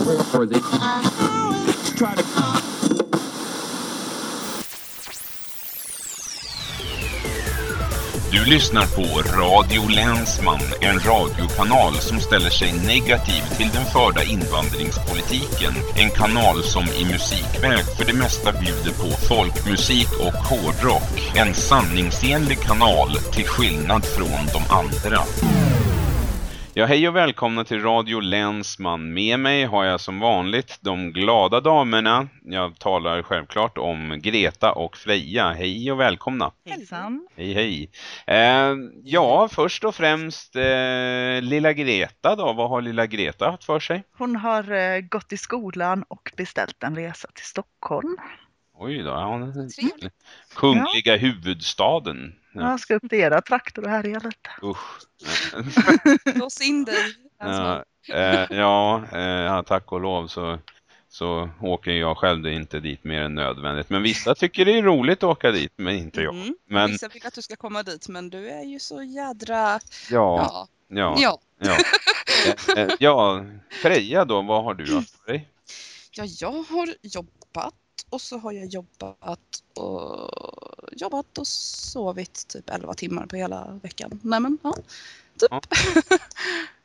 Or they try to Du lyssnar på Radio Länsman, en radiokanal som ställer sig negativ till den förda invandringspolitiken. En kanal som i musikväg för det mesta bjuder på folkmusik och hårdrock. En sanningsenlig kanal till skillnad från de andra. Ja, hej och välkomna till Radio Länsman. Med mig har jag som vanligt de glada damerna. Jag talar självklart om Greta och Freja. Hej och välkomna. Hejsan. Hej hej. Eh, ja, först och främst eh, lilla Greta då. Vad har lilla Greta haft för sig? Hon har eh, gått i skolan och beställt en resa till Stockholm. Oj då, ja. Kungliga huvudstaden. Ja, Jag ska upp till era trakter och härja lite. usch. Lås in dig. Ja, eh, ja, eh, ja, tack och lov så, så åker jag själv inte dit mer än nödvändigt. Men vissa tycker det är roligt att åka dit, men inte jag. mm. Men Vissa vill att du ska komma dit men du är ju så jädra... ja, Ja. ja, Ja. ja. Eh, eh, ja, Freja då, vad har du haft för dig? ja, jag har jobbat och så har jag jobbat och jobbat och sovit typ 11 timmar på hela veckan. Nej men ja, typ.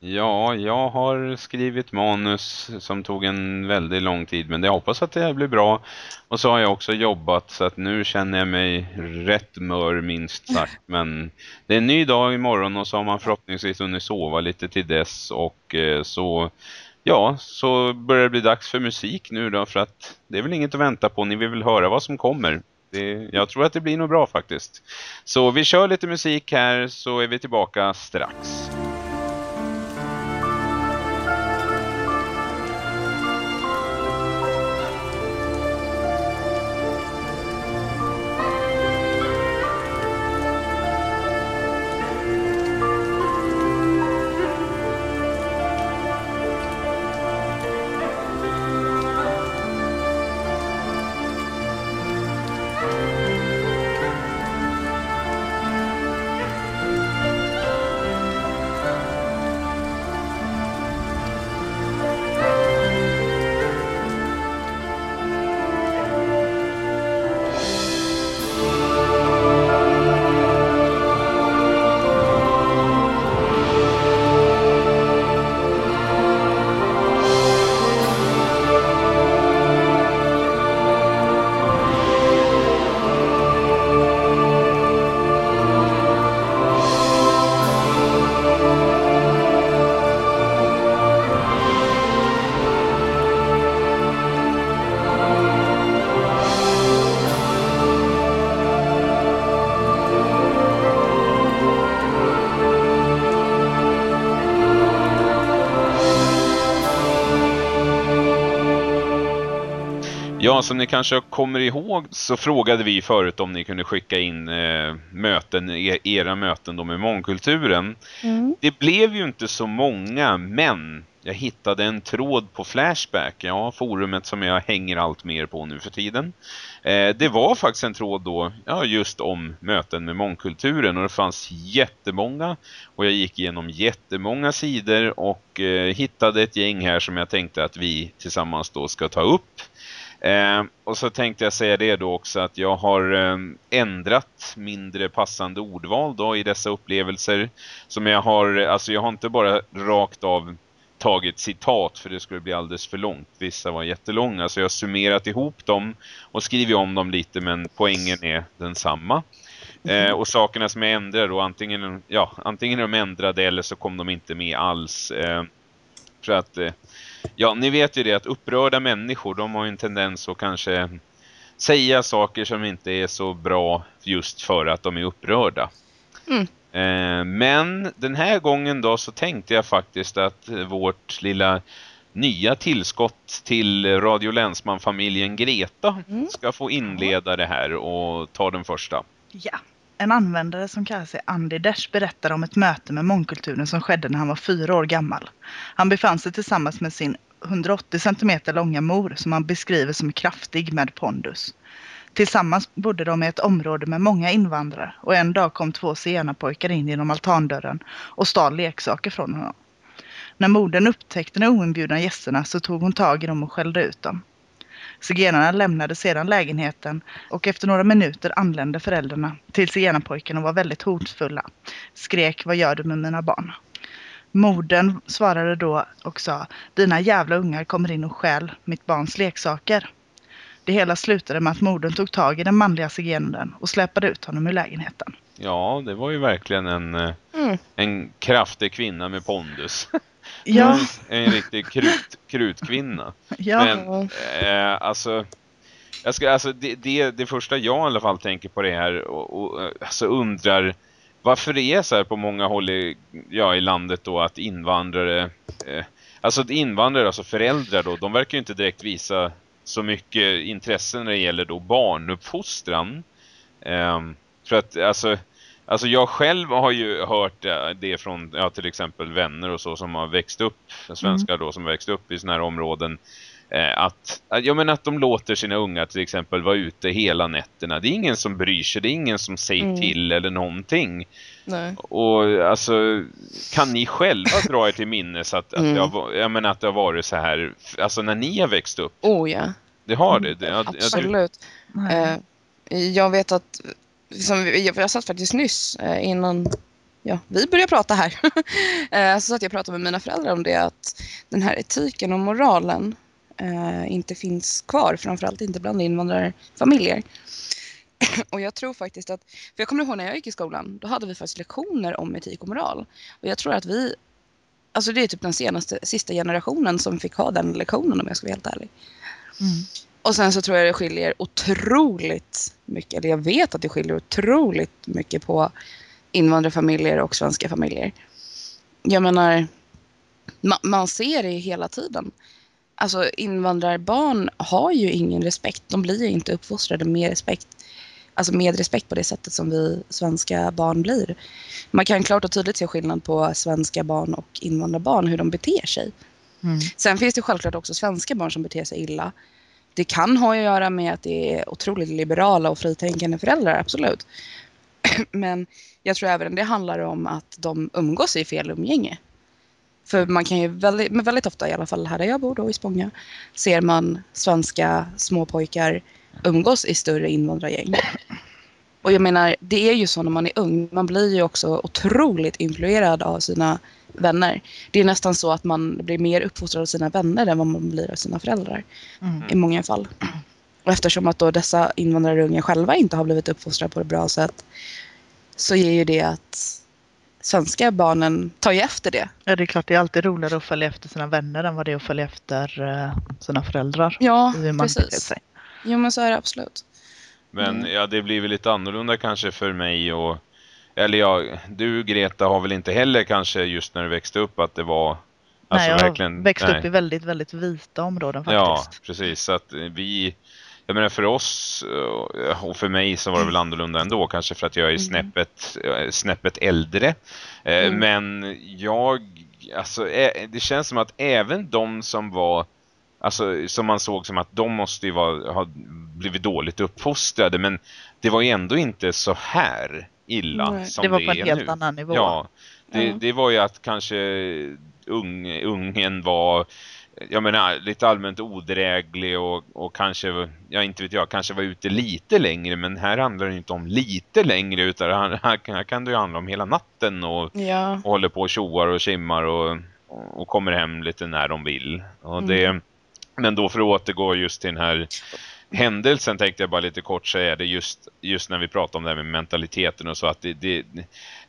Ja, jag har skrivit manus som tog en väldigt lång tid men jag hoppas att det här blir bra. Och så har jag också jobbat så att nu känner jag mig rätt mör minst sagt. Men det är en ny dag imorgon och så har man förhoppningsvis hunnit sova lite till dess och eh, så... Ja, så börjar det bli dags för musik nu då för att det är väl inget att vänta på. Ni vill väl höra vad som kommer. Det, jag tror att det blir nog bra faktiskt. Så vi kör lite musik här så är vi tillbaka strax. Ja, som ni kanske kommer ihåg så frågade vi förut om ni kunde skicka in eh, möten, e- era möten då med mångkulturen. Det blev ju inte så många, men jag hittade en tråd på Flashback, ja, forumet som jag hänger allt mer på nu för tiden. Eh, det var faktiskt en tråd då, ja, just om möten med mångkulturen och det fanns jättemånga och jag gick igenom jättemånga sidor och eh, hittade ett gäng här som jag tänkte att vi tillsammans då ska ta upp. Eh, och så tänkte jag säga det då också att jag har eh, ändrat mindre passande ordval då i dessa upplevelser som jag har, alltså jag har inte bara rakt av tagit citat för det skulle bli alldeles för långt. Vissa var jättelånga så jag har summerat ihop dem och skrivit om dem lite men poängen är densamma. Eh, och sakerna som jag ändrar då antingen, ja, antingen är de ändrade eller så kom de inte med alls. Eh, för att eh, Ja, ni vet ju det att upprörda människor, de har ju en tendens att kanske säga saker som inte är så bra just för att de är upprörda. Mm. Eh, men den här gången då så tänkte jag faktiskt att vårt lilla nya tillskott till Radio Länsman-familjen Greta Mm. ska få inleda det här och ta den första. Ja. En användare som kallar sig Andy Dash berättar om ett möte med mångkulturen som skedde när han var fyra år gammal. Han befann sig tillsammans med sin 180 cm långa mor som han beskriver som kraftig med pondus. Tillsammans bodde de i ett område med många invandrare och en dag kom två zigenarpojkar in genom altandörren och stal leksaker från honom. När modern upptäckte de oinbjudna gästerna så tog hon tag i dem och skällde ut dem. Zigenarna lämnade sedan lägenheten och efter några minuter anlände föräldrarna till zigenarpojken och var väldigt hotfulla. Skrek vad gör du med mina barn? Modern svarade då och sa dina jävla ungar kommer in och stjäl mitt barns leksaker. Det hela slutade med att modern tog tag i den manliga zigenaren och släpade ut honom ur lägenheten. Ja, det var ju verkligen en, eh, Mm. en kraftig kvinna med pondus. Ja, En riktig krut, krutkvinna. ja, Men eh, alltså, jag ska, alltså det, det, det första jag i alla fall tänker på det här och, och eh, alltså undrar varför det är så här på många håll i, ja, i landet då att invandrare, eh, alltså att invandrare, alltså föräldrar då, de verkar ju inte direkt visa så mycket intresse när det gäller då barnuppfostran. Ehm, för att alltså, alltså jag själv har ju hört eh, det från ja, till exempel vänner och så som har växt upp, svenskar då som har växt upp i såna här områden eh, att, jag menar att de låter sina unga till exempel vara ute hela nätterna. Det är ingen som bryr sig, det är ingen som säger Mm. till eller någonting. Nej. Och alltså, kan ni själva dra er till minnes att, att, Mm. det, har, va- jag menar att det har varit så här, alltså när ni har växt upp, Oh ja, det har det. det du- absolut. nej. Eh, jag vet att, som jag, jag satt faktiskt nyss eh, innan ja, vi började prata här, eh, så satt jag och pratade med mina föräldrar om det att den här etiken och moralen eh, inte finns kvar, framförallt inte bland invandrarfamiljer. Och jag tror faktiskt att, för jag kommer ihåg när jag gick i skolan, då hade vi faktiskt lektioner om etik och moral. Och jag tror att vi, alltså det är typ den senaste, sista generationen som fick ha den lektionen om jag ska vara helt ärlig. Mm. Och sen så tror jag det skiljer otroligt mycket, eller jag vet att det skiljer otroligt mycket på invandrarfamiljer och svenska familjer. Jag menar, ma- man ser det hela tiden. Alltså invandrarbarn har ju ingen respekt. De blir ju inte uppfostrade med respekt. Alltså med respekt på det sättet som vi svenska barn blir. Man kan klart och tydligt se skillnad på svenska barn och invandrarbarn, hur de beter sig. Mm. Sen finns det självklart också svenska barn som beter sig illa. Det kan ha att göra med att det är otroligt liberala och fritänkande föräldrar, absolut. Men jag tror även det handlar om att de umgås i fel umgänge. För man kan ju väldigt, men väldigt ofta, i alla fall här där jag bor då i Spånga, ser man svenska småpojkar umgås i större invandrargäng. Och jag menar, det är ju så när man är ung. Man blir ju också otroligt influerad av sina vänner. Det är nästan så att man blir mer uppfostrad av sina vänner än vad man blir av sina föräldrar Mm. i många fall. Och eftersom att då dessa invandrarunga själva inte har blivit uppfostrade på ett bra sätt så ger ju det att svenska barnen tar ju efter det. Ja, det är klart det är alltid roligare att följa efter sina vänner än vad det är att följa efter eh, sina föräldrar. Ja, hur man beter precis. Jo men så är det absolut. Men Mm. ja, det blir väl lite annorlunda kanske för mig och eller ja, du Greta har väl inte heller kanske just när du växte upp att det var alltså nej, jag verkligen har växt nej. upp i väldigt, väldigt vita områden Ja, faktiskt. precis. Så att vi, jag menar för oss eh, och för mig så var det väl annorlunda ändå. Kanske för att jag är Mm. snäppet, eh, snäppet äldre. Eh, Mm. Men jag, alltså det känns som att även de som var, alltså som man såg som att de måste ju vara, ha blivit dåligt uppfostrade. Men det var ju ändå inte så här illa Nej. som Det var det på en helt nu. annan nivå. Ja, det, Ja. det var ju att kanske ung, ungen var jag menar lite allmänt odräglig och, och kanske, ja inte vet jag, kanske var ute lite längre men här handlar det inte om lite längre utan här, här, kan- här kan det ju handla om hela natten och, Ja, och håller på och tjoar och kimmar och, och kommer hem lite när de vill. Och det, Men då för att återgå just till den här händelsen tänkte jag bara lite kort säga det just, just när vi pratar om det här med mentaliteten och så att det, det,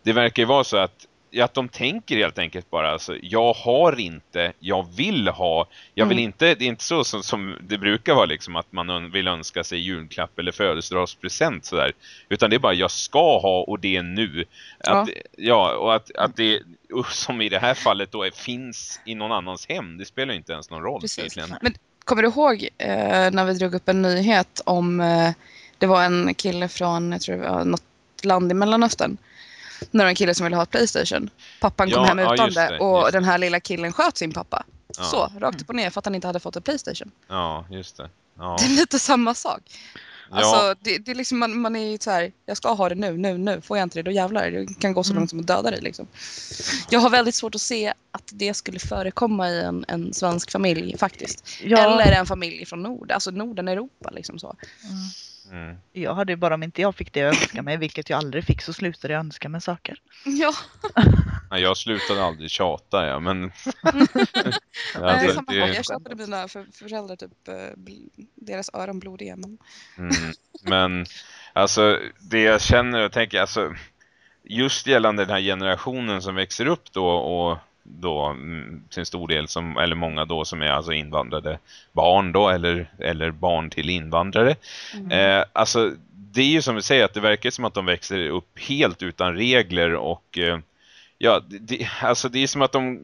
det verkar ju vara så att Ja, att de tänker helt enkelt bara alltså, jag har inte, jag vill ha jag vill Mm. inte, det är inte så som, som det brukar vara liksom att man vill önska sig julklapp eller födelsedagspresent sådär utan det är bara jag ska ha och det är nu att, ja. och att, att det och som i det här fallet då är, finns i någon annans hem det spelar ju inte ens någon roll Precis. egentligen. Men kommer du ihåg eh, när vi drog upp en nyhet om eh, det var en kille från jag tror det var något land i Mellanöstern. När det var en kille som ville ha ett Playstation. Pappan kom Ja, hem ja, utan det, det, och den här lilla killen sköt sin pappa. Ja. Så, rakt upp och ner för att han inte hade fått ett Playstation. Ja, just det. Ja. Det är lite samma sak. Alltså, det, det är liksom, man, man är ju så här, jag ska ha det nu, nu, nu. Får jag inte det, då jävlar. Det kan gå så Mm. långt som att döda dig. Liksom. Jag har väldigt svårt att se att det skulle förekomma i en, en svensk familj faktiskt. Ja, Eller en familj från Nord, alltså Norden, Europa. Liksom så. mm. Mm. Jag hade ju bara om inte jag fick det jag önskade mig, vilket jag aldrig fick, så slutade jag önska mig saker. Ja, Nej, jag slutade aldrig tjata, ja, men... det är samma det- sak. Jag tjatade mina för, föräldrar, typ, eh, deras öron blodiga. Men... Mm, men alltså det jag känner och tänker alltså just gällande den här generationen som växer upp då och då mm, till stor del som eller många då som är alltså invandrade barn då eller eller barn till invandrare. Eh, alltså det är ju som vi säger att det verkar som att de växer upp helt utan regler och eh, ja, det, alltså det är som att de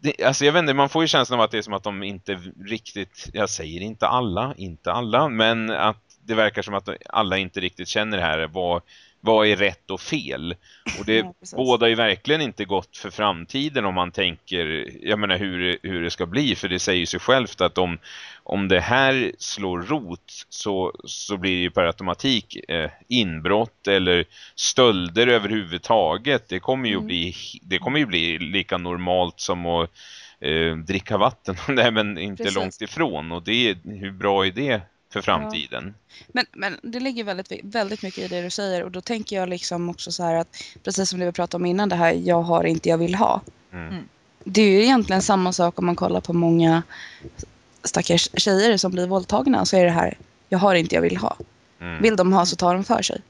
det, alltså jag vet inte, man får ju känslan av att det är som att de inte riktigt, jag säger inte alla, inte alla, men att det verkar som att alla inte riktigt känner det här, vad, vad är rätt och fel? Och det Ja, bådar ju verkligen inte gott för framtiden om man tänker, jag menar hur, hur det ska bli, för det säger sig självt att om, om det här slår rot så, så blir det ju per automatik eh, inbrott eller stölder överhuvudtaget. Det kommer ju, Mm. bli, det kommer ju bli lika normalt som att eh, dricka vatten. Nej, men inte Precis. långt ifrån. Och det, hur bra är det för framtiden? Men, men det ligger väldigt, väldigt mycket i det du säger och då tänker jag liksom också så här att precis som det vi pratade om innan det här jag har inte, jag vill ha. Mm. Mm. Det är ju egentligen samma sak om man kollar på många stackars tjejer som blir våldtagna så är det här jag har inte, jag vill ha. Mm. Vill de ha så tar de för sig.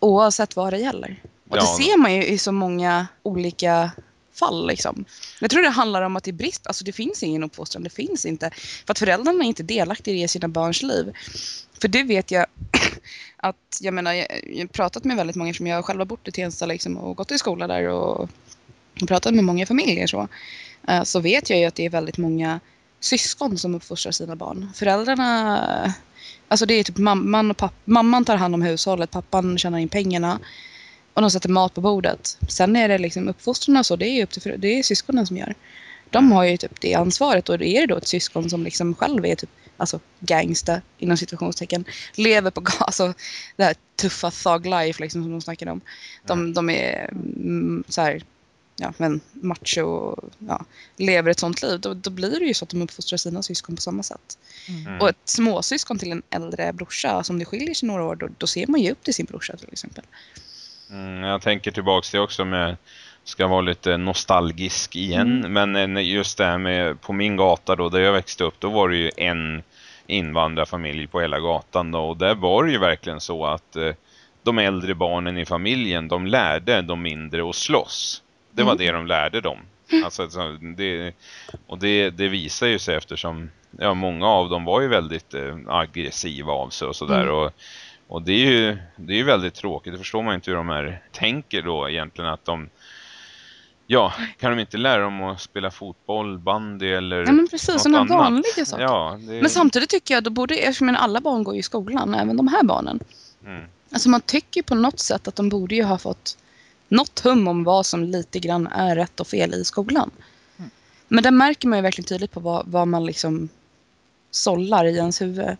Oavsett vad det gäller. Och det Ja. ser man ju i så många olika fall. Liksom. Jag tror det handlar om att det är brist. Alltså det finns ingen uppfostran. Det finns inte. För att föräldrarna är inte delaktiga i sina barns liv. För det vet jag att, jag menar, jag har pratat med väldigt många som jag själv har bott i Tensta liksom, och gått i skola där och pratat med många familjer så. Eh, så vet jag ju att det är väldigt många syskon som uppfostrar sina barn. Föräldrarna, alltså det är typ mamman och papp, mamman tar hand om hushållet, pappan tjänar in pengarna och de sätter mat på bordet. Sen är det liksom uppfostran och så, det är upp till det är syskonen som gör. De har ju typ det ansvaret och är det då ett syskon som liksom själv är typ alltså gangsta inom situationstecken lever på gas, alltså det här tuffa thug life liksom som de snackar om. De, de är mm, så här ja, men macho och ja, lever ett sånt liv, då, då blir det ju så att de uppfostrar sina syskon på samma sätt. Mm. Och ett småsyskon till en äldre brorsa, alltså om det skiljer sig några år, då, då ser man ju upp till sin brorsa till exempel. Mm, jag tänker tillbaks till också med ska vara lite nostalgisk igen men eh, just det här med på min gata då där jag växte upp då var det ju en invandrarfamilj på hela gatan då och där var det ju verkligen så att eh, de äldre barnen i familjen de lärde de mindre att slåss. Det var Mm. det de lärde dem. Alltså, så det, och det, det visar ju sig eftersom ja, många av dem var ju väldigt eh, aggressiva av sig och sådär Mm. och och det är ju det är ju väldigt tråkigt. Det förstår man inte hur de här tänker då egentligen att de Ja, kan de inte lära dem att spela fotboll, bandy eller Ja men precis, något sådana annat? vanliga saker. Ja, det, Men samtidigt tycker jag, då borde, jag menar alla barn går i skolan, även de här barnen. mm, Alltså man tycker på något sätt att de borde ju ha fått något hum om vad som lite grann är rätt och fel i skolan. Mm. Men där märker man ju verkligen tydligt på vad, vad man liksom sållar i ens huvud.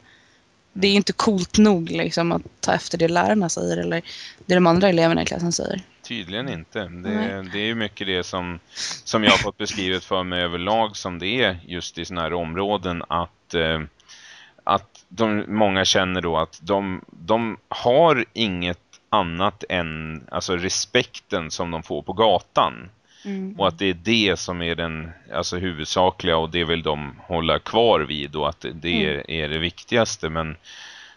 Det är inte coolt nog liksom att ta efter det lärarna säger eller det de andra eleverna i klassen säger. Tydligen inte. Det, Nej. det är mycket det som, som jag har fått beskrivet för mig överlag som det är just i sådana här områden att, eh, att de, många känner då att de, de har inget annat än alltså respekten som de får på gatan. Och att det är det som är den alltså, huvudsakliga och det vill de hålla kvar vid och att det är, är det viktigaste. Men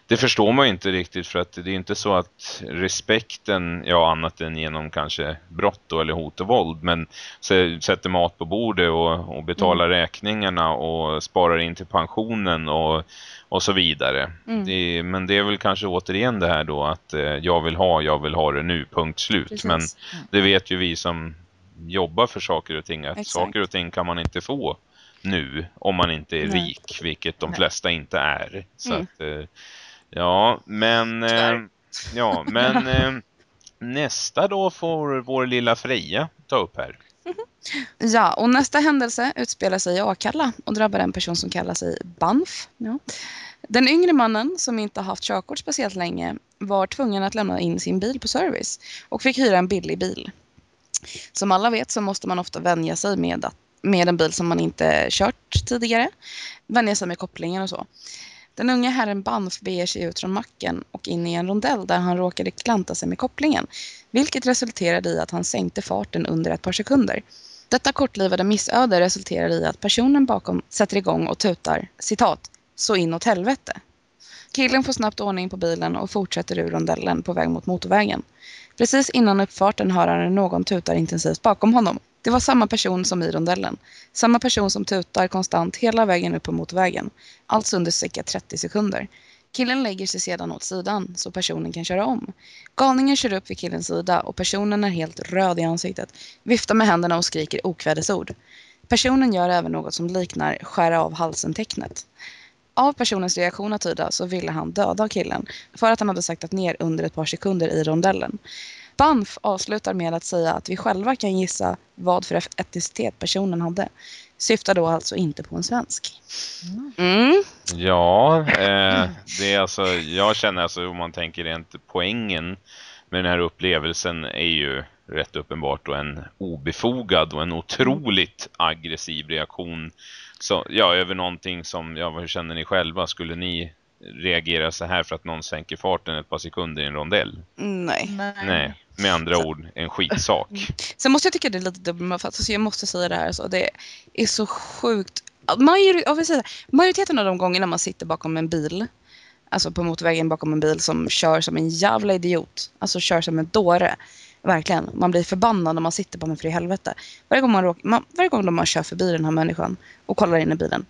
det förstår man ju inte riktigt för att det är inte så att respekten, ja annat än genom kanske brott då, eller hot och våld, men sätter mat på bordet och, och betalar räkningarna och sparar in till pensionen och, och så vidare. Mm. Det, men det är väl kanske återigen det här då att eh, jag vill ha, jag vill ha det nu, punkt slut. Precis. Men det vet ju vi som jobbar för saker och ting att Exakt. saker och ting kan man inte få nu om man inte är Nej. rik, vilket de Nej. flesta inte är. Så Mm. att, eh, ja, men eh, ja, men eh, nästa då får vår lilla Freja ta upp här. Ja, och nästa händelse utspelar sig i Akalla och drabbar en person som kallar sig Banff. Ja. Den yngre mannen, som inte har haft körkort speciellt länge, var tvungen att lämna in sin bil på service och fick hyra en billig bil. Som alla vet så måste man ofta vänja sig med, att, med en bil som man inte kört tidigare. Vänja sig med kopplingen och så. Den unge herren Banff beger sig ut från macken och in i en rondell där han råkade klanta sig med kopplingen. Vilket resulterade i att han sänkte farten under ett par sekunder. Detta kortlivade missöde resulterar i att personen bakom sätter igång och tutar citat så inåt helvete. Killen får snabbt ordning på bilen och fortsätter ur rondellen på väg mot motorvägen. Precis innan uppfarten hör han någon tutar intensivt bakom honom. Det var samma person som i rondellen. Samma person som tutar konstant hela vägen upp på motorvägen. Alltså under cirka 30 sekunder. Killen lägger sig sedan åt sidan så personen kan köra om. Galningen kör upp vid killens sida och personen är helt röd i ansiktet, viftar med händerna och skriker okvädesord. Personen gör även något som liknar skära av halsen-tecknet. Av personens reaktion att tyda så ville han döda killen för att han hade saktat ner under ett par sekunder i rondellen. Banff avslutar med att säga att vi själva kan gissa vad för etnicitet personen hade. Syftar då alltså inte på en svensk. Mm. Ja, eh, det är alltså, jag känner alltså om man tänker rent poängen med den här upplevelsen är ju rätt uppenbart och en obefogad och en otroligt aggressiv reaktion så, ja, över någonting som, ja, hur känner ni själva? Skulle ni reagera så här för att någon sänker farten ett par sekunder i en rondell? Nej. Nej. Med andra ord, en skitsak. Sen måste jag tycka det är lite dubbelt, alltså jag måste säga det här, så det är så sjukt. Major, säga, majoriteten av de gångerna man sitter bakom en bil, alltså på motorvägen bakom en bil som kör som en jävla idiot, alltså kör som en dåre, Verkligen. Man blir förbannad när man sitter på mig för i helvete. Varje gång, man, råkar, man, varje gång man kör förbi den här människan och kollar in i bilen.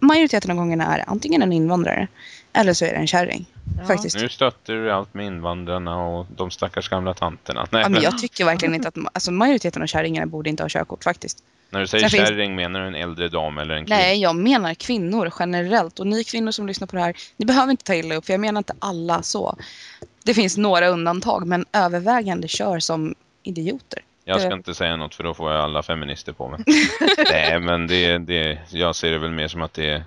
Majoriteten av gångerna är det antingen en invandrare eller så är det en kärring. Ja. Faktiskt. Nu stöter du allt med invandrarna och de stackars gamla tanterna. Nej, ja, men jag tycker verkligen inte att alltså, majoriteten av kärringarna borde inte ha körkort faktiskt. När du säger Sen kärring finns... menar du en äldre dam eller en kvinna? Nej, jag menar kvinnor generellt. Och ni kvinnor som lyssnar på det här, ni behöver inte ta illa upp för jag menar inte alla så. Det finns några undantag men övervägande kör som idioter. Jag ska inte säga något för då får jag alla feminister på mig. Nej men det, det, jag ser det väl mer som att det,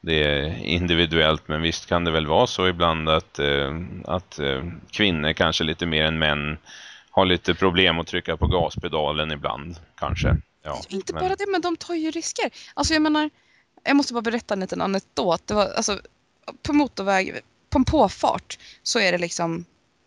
det är individuellt men visst kan det väl vara så ibland att, eh, att eh, kvinnor kanske lite mer än män har lite problem att trycka på gaspedalen ibland kanske. Ja, inte men... bara det men de tar ju risker. Alltså jag menar, jag måste bara berätta en liten anekdot. Det var alltså på motorväg, på en påfart så är det liksom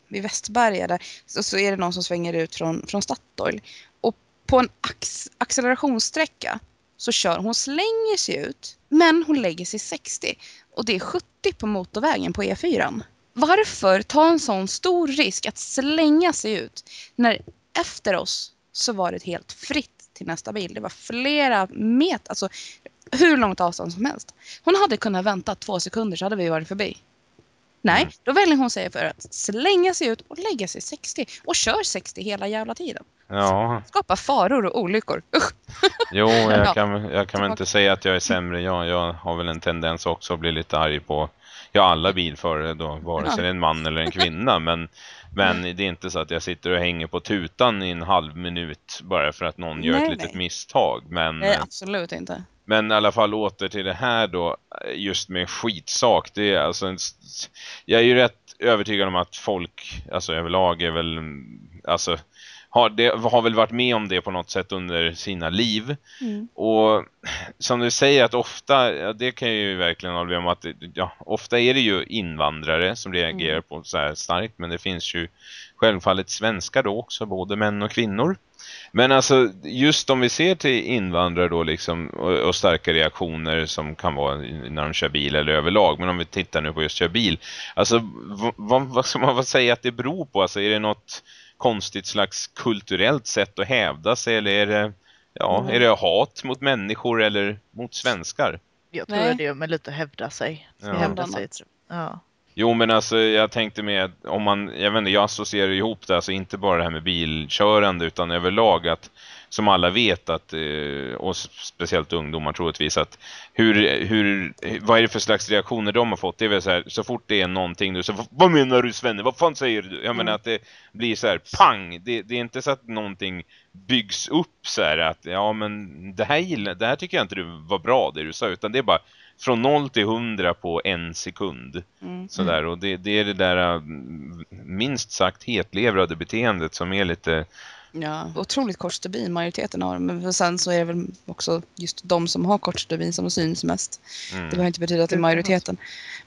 vid Västberga där så, så är det någon som svänger ut från, från Statoil. Och på en ax, accelerationssträcka så kör hon slänger sig ut men hon lägger sig 60 och det är 70 på motorvägen på E4. Varför ta en sån stor risk att slänga sig ut när efter oss så var det helt fritt till nästa bil. Det var flera meter, alltså hur långt avstånd som helst. Hon hade kunnat vänta två sekunder så hade vi varit förbi. Nej, mm. då väljer hon sig för att slänga sig ut och lägga sig 60 och kör 60 hela jävla tiden. Ja. Skapa faror och olyckor. Usch. Jo, jag kan, jag kan väl inte säga att jag är sämre. Jag, jag har väl en tendens också att bli lite arg på ja, alla bilförare då, vare sig en man eller en kvinna. Men, men det är inte så att jag sitter och hänger på tutan i en halv minut bara för att någon gör nej, ett litet nej. misstag. Men, nej, absolut inte. Men i alla fall åter till det här då, just med skitsak. Det är alltså en, jag är ju rätt övertygad om att folk, alltså överlag är väl, alltså har, det, har väl varit med om det på något sätt under sina liv. Mm. Och som du säger att ofta, ja, det kan jag ju verkligen hålla med om att ja, ofta är det ju invandrare som reagerar mm. på så här starkt. Men det finns ju självfallet svenskar då också, både män och kvinnor. Men alltså just om vi ser till invandrare då liksom och, och, starka reaktioner som kan vara när de kör bil eller överlag. Men om vi tittar nu på just kör bil. Alltså vad, vad ska man säga att det beror på? Alltså är det något konstigt slags kulturellt sätt att hävda sig eller är det, ja, mm. är det hat mot människor eller mot svenskar? Jag tror Nej. det är med lite hävda sig. Ja. Hävda sig. Ja. Jo men alltså jag tänkte med om man, jag vet inte, jag associerar ihop det alltså inte bara det här med bilkörande utan överlag att som alla vet att, eh, och speciellt ungdomar troligtvis, att hur, hur, vad är det för slags reaktioner de har fått? Det är väl så här, så fort det är någonting du så vad menar du Svenne? Vad fan säger du? Jag mm. menar att det blir så här, pang! Det, det, är inte så att någonting byggs upp så här att, ja men det här, det här tycker jag inte du var bra det du sa, utan det är bara från 0 till 100 på en sekund. Mm. Sådär. Och det, det, är det där minst sagt hetlevrade beteendet som är lite... Ja, otroligt kort stubin majoriteten har. Men sen så är det väl också just de som har kort stubin som syns mest. Mm. Det behöver inte betyda att det är majoriteten.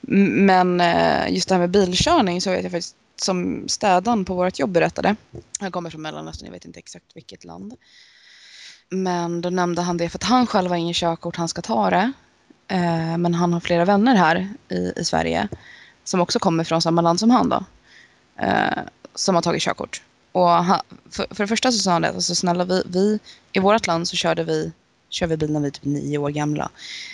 Men eh, just det här med bilkörning så vet jag faktiskt som städan på vårt jobb berättade. Han kommer från Mellanöstern, jag vet inte exakt vilket land. Men då nämnde han det för att han själv har ingen körkort, han ska ta det. Eh, men han har flera vänner här i, i Sverige som också kommer från samma land som han då. Eh, som har tagit körkort. Och han, för, för det första så sa han det, alltså snälla vi, vi i vårt land så körde vi, kör vi bil när vi är typ nio år gamla.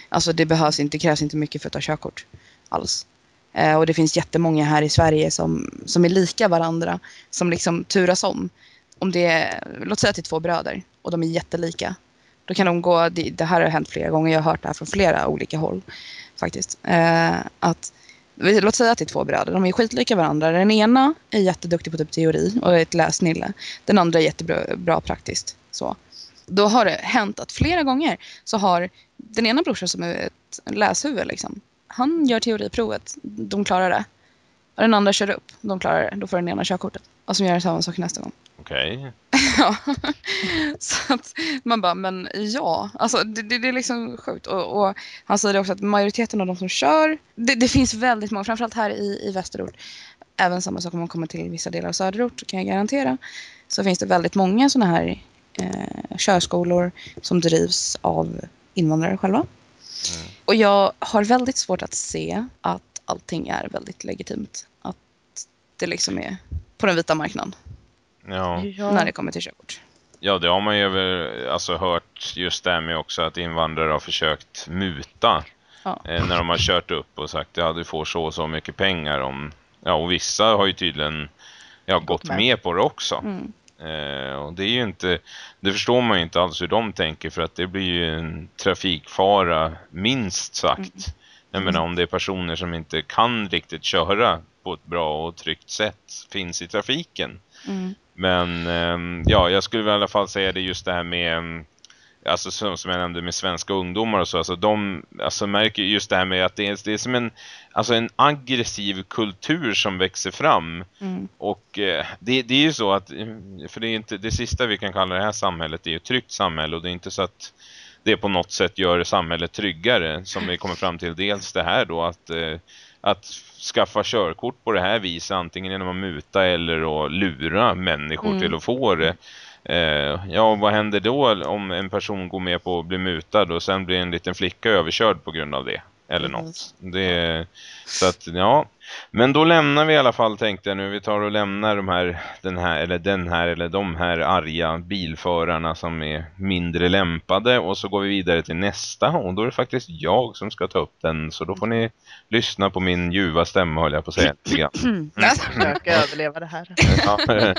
Alltså det behövs inte, det krävs inte mycket för att ta körkort alls. Eh, och det finns jättemånga här i Sverige som, som är lika varandra, som liksom turas om. Om det är, låt säga att det är två bröder och de är jättelika. Då kan de gå, det, det här har hänt flera gånger, jag har hört det här från flera olika håll faktiskt. Eh, att, låt säga att det är två bröder, de är skitlika varandra. Den ena är jätteduktig på typ teori och är ett läsnille. Den andra är jättebra praktiskt. Så. Då har det hänt att flera gånger så har den ena brorsan som är ett läshuvud liksom, han gör teoriprovet, de klarar det. Och den andra kör upp, de klarar det, då får den ena körkortet. Och som gör samma sak nästa gång. Okej. Okay. ja. så att man bara, men ja. Alltså det, det, det är liksom sjukt. Och, och, han säger också att majoriteten av de som kör, det, det, finns väldigt många, framförallt här i, i västerort. Även samma sak om man kommer till vissa delar av söderort kan jag garantera. Så finns det väldigt många sådana här eh, körskolor som drivs av invandrare själva. Mm. Och jag har väldigt svårt att se att allting är väldigt legitimt. Att det liksom är på den vita marknaden. Ja. När det kommer till körkort. Ja, det har man ju alltså hört just det med också att invandrare har försökt muta. Ja. Eh, när de har kört upp och sagt ja, du får så och så mycket pengar. om Ja, och vissa har ju tydligen ja, gått med. med på det också. Mm. Eh, och det är ju inte, det förstår man ju inte alls hur de tänker för att det blir ju en trafikfara minst sagt. Mm. Jag menar om det är personer som inte kan riktigt köra på ett bra och tryggt sätt finns i trafiken. Mm. Men ehm, ja, jag skulle i alla fall säga det just det här med ehm, alltså som jag nämnde med svenska ungdomar och så, alltså de alltså märker just det här med att det är, det är som en alltså en aggressiv kultur som växer fram mm. och eh, det, det är ju så att för det är inte det sista vi kan kalla det här samhället det är ju ett tryggt samhälle och det är inte så att det på något sätt gör samhället tryggare som vi kommer fram till dels det här då att eh, att skaffa körkort på det här viset antingen genom att muta eller att lura människor mm. till att få det. Eh, ja, vad händer då om en person går med på att bli mutad och sen blir en liten flicka överkörd på grund av det? Eller något. Det, så att, ja, men då lämnar vi i alla fall tänkte jag nu. Vi tar och lämnar de här, den här eller den här eller de här arga bilförarna som är mindre lämpade. Och så går vi vidare till nästa och då är det faktiskt jag som ska ta upp den. Så då får ni lyssna på min ljuva stämma höll jag på att säga. Mm. Jag ska försöka överleva det här. Ja,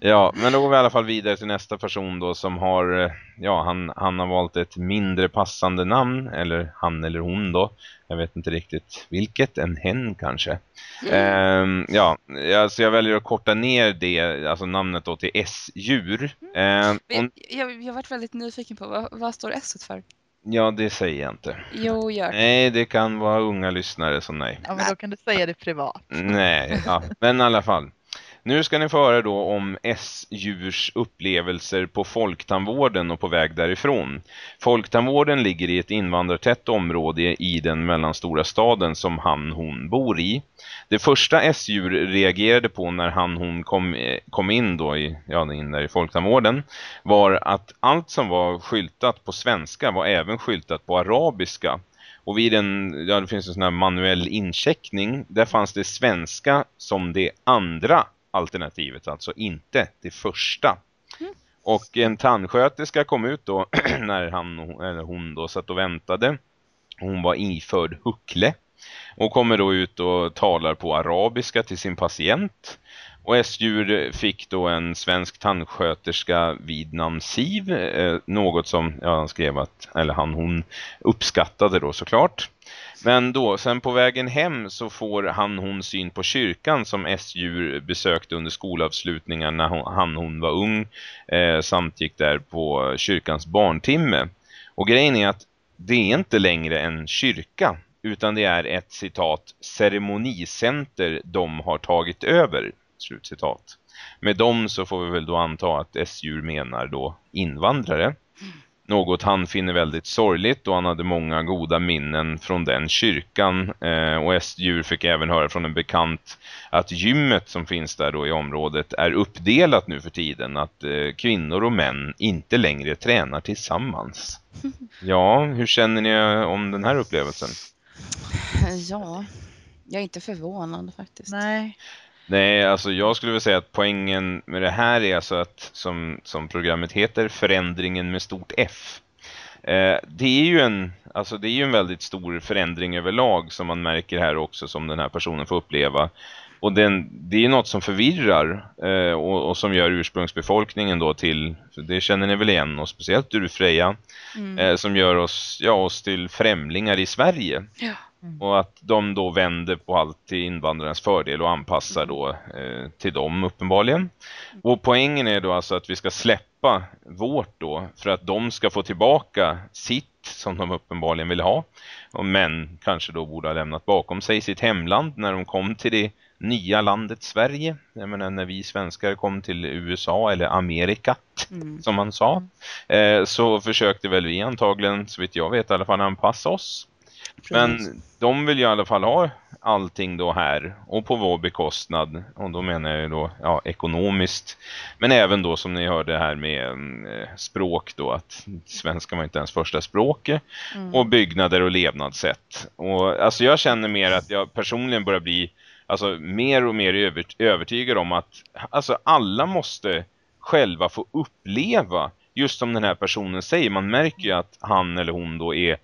ja, men då går vi i alla fall vidare till nästa person då som har, ja han, han har valt ett mindre passande namn. Eller han eller hon då. Jag vet inte riktigt vilket, en hen kanske. Mm. Eh, ja, alltså jag väljer att korta ner det, alltså namnet då till S-djur. Eh, jag, jag, jag varit väldigt nyfiken på, vad, vad står S för? Ja, det säger jag inte. Jo, gör det. Nej, det kan vara unga lyssnare som nej. Ja, men då kan du säga det privat. Nej, ja, men i alla fall. Nu ska ni få höra då om S-djurs upplevelser på folktandvården och på väg därifrån. Folktandvården ligger i ett invandrartätt område i den mellanstora staden som han hon bor i. Det första S-djur reagerade på när han hon kom, kom in då i, ja, in där i folktandvården var att allt som var skyltat på svenska var även skyltat på arabiska. Och vid en, ja det finns en sån här manuell incheckning, där fanns det svenska som det andra alternativet, alltså inte det första. Mm. Och en tandsköterska kom ut då när han eller hon då satt och väntade. Hon var iförd huckle och kommer då ut och talar på arabiska till sin patient. Och S-djur fick då en svensk tandsköterska vid namn Siv, eh, något som ja, han skrev att, eller han hon uppskattade då såklart. Men då, sen på vägen hem så får han hon syn på kyrkan som S-djur besökte under skolavslutningen när hon, han hon var ung eh, samt gick där på kyrkans barntimme. Och grejen är att det är inte längre en kyrka utan det är ett citat ceremonicenter de har tagit över. Slutcitat. Med dem så får vi väl då anta att S-djur menar då invandrare. Något han finner väldigt sorgligt och han hade många goda minnen från den kyrkan. Eh, och S-djur fick även höra från en bekant att gymmet som finns där då i området är uppdelat nu för tiden. Att eh, kvinnor och män inte längre tränar tillsammans. Ja, hur känner ni om den här upplevelsen? Ja, jag är inte förvånad faktiskt. Nej. Nej, alltså jag skulle vilja säga att poängen med det här är alltså att, som, som programmet heter, förändringen med stort F. Eh, det är ju en, alltså det är ju en väldigt stor förändring överlag som man märker här också som den här personen får uppleva. Och den, det är något som förvirrar eh, och, och, som gör ursprungsbefolkningen då till, det känner ni väl igen, och speciellt du Freja, mm. eh, som gör oss, ja, oss till främlingar i Sverige. Ja. Mm. Och att de då vänder på allt till invandrarnas fördel och anpassar då eh, till dem uppenbarligen. Och poängen är då alltså att vi ska släppa vårt då för att de ska få tillbaka sitt som de uppenbarligen vill ha. Men kanske då borde ha lämnat bakom sig sitt hemland när de kom till det nya landet Sverige. Jag menar när vi svenskar kom till USA eller Amerika mm. som man sa. Eh, så försökte väl vi antagligen, så vitt jag vet i alla fall, anpassa oss. Men de vill ju i alla fall ha allting då här och på vår bekostnad. Och då menar jag då ja, ekonomiskt. Men även då som ni hörde här med eh, språk då att svenska var inte ens första språket. Mm. Och byggnader och levnadssätt. Och alltså jag känner mer att jag personligen börjar bli alltså mer och mer övert övertygad om att alltså alla måste själva få uppleva just som den här personen säger. Man märker ju att han eller hon då är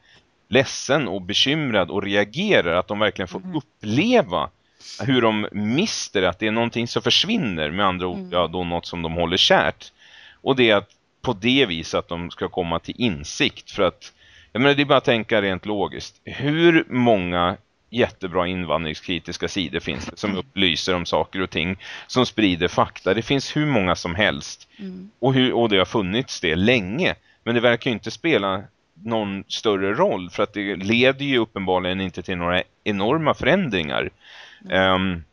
ledsen och bekymrad och reagerar. Att de verkligen får mm. uppleva hur de mister att det är någonting som försvinner. Med andra ord, mm. ja, då något som de håller kärt. Och det är att på det viset att de ska komma till insikt. För att, jag menar det är bara att tänka rent logiskt. Hur många jättebra invandringskritiska sidor finns det som upplyser om saker och ting som sprider fakta. Det finns hur många som helst mm. och, hur, och det har funnits det länge men det verkar ju inte spela någon större roll för att det leder ju uppenbarligen inte till några enorma förändringar. Mm. Um,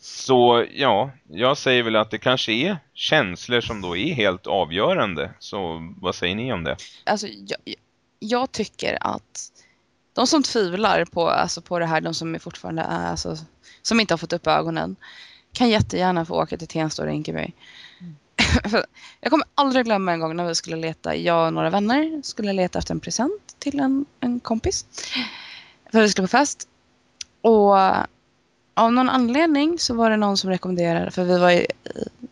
så ja, jag säger väl att det kanske är känslor som då är helt avgörande. Så vad säger ni om det? Alltså jag, jag tycker att de som tvivlar på, alltså på det här, de som är fortfarande är, alltså, som inte har fått upp ögonen, kan jättegärna få åka till Tensta och Rinkeby. Jag kommer aldrig glömma en gång när vi skulle leta, jag och några vänner skulle leta efter en present till en, en kompis. För vi skulle på fest. Och av någon anledning så var det någon som rekommenderade, för vi var i,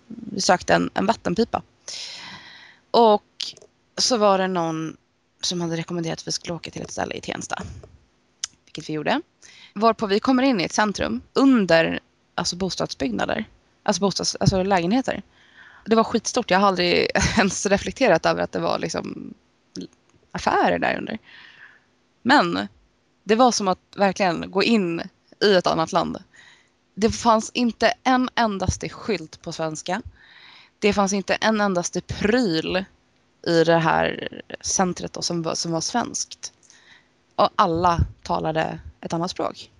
vi sökte en, en vattenpipa. Och så var det någon som hade rekommenderat att vi skulle åka till ett ställe i Tensta. Vilket vi gjorde. Varpå vi kommer in i ett centrum under alltså bostadsbyggnader. Alltså, bostads, alltså lägenheter. Det var skitstort. Jag har aldrig ens reflekterat över att det var liksom affärer där under. Men det var som att verkligen gå in i ett annat land. Det fanns inte en endaste skylt på svenska. Det fanns inte en endaste pryl i det här centret då, som, var, som var svenskt. Och alla talade ett annat språk.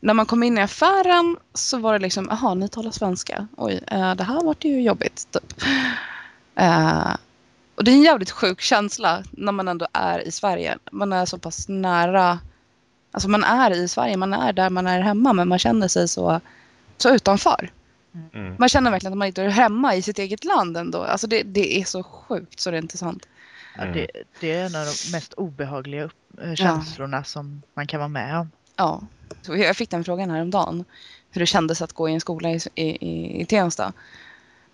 När man kom in i affären så var det liksom, jaha, ni talar svenska. Oj, äh, det här vart ju jobbigt. Typ. Äh, och det är en jävligt sjuk känsla när man ändå är i Sverige. Man är så pass nära, alltså man är i Sverige, man är där man är hemma men man känner sig så, så utanför. Mm. Man känner verkligen att man inte är hemma i sitt eget land ändå. Alltså det, det är så sjukt så det är inte sant. Ja, det, det, är en av de mest obehagliga äh, känslorna ja. som man kan vara med om. Ja, jag fick den frågan häromdagen. Hur det kändes att gå i en skola i, i, i Tensta.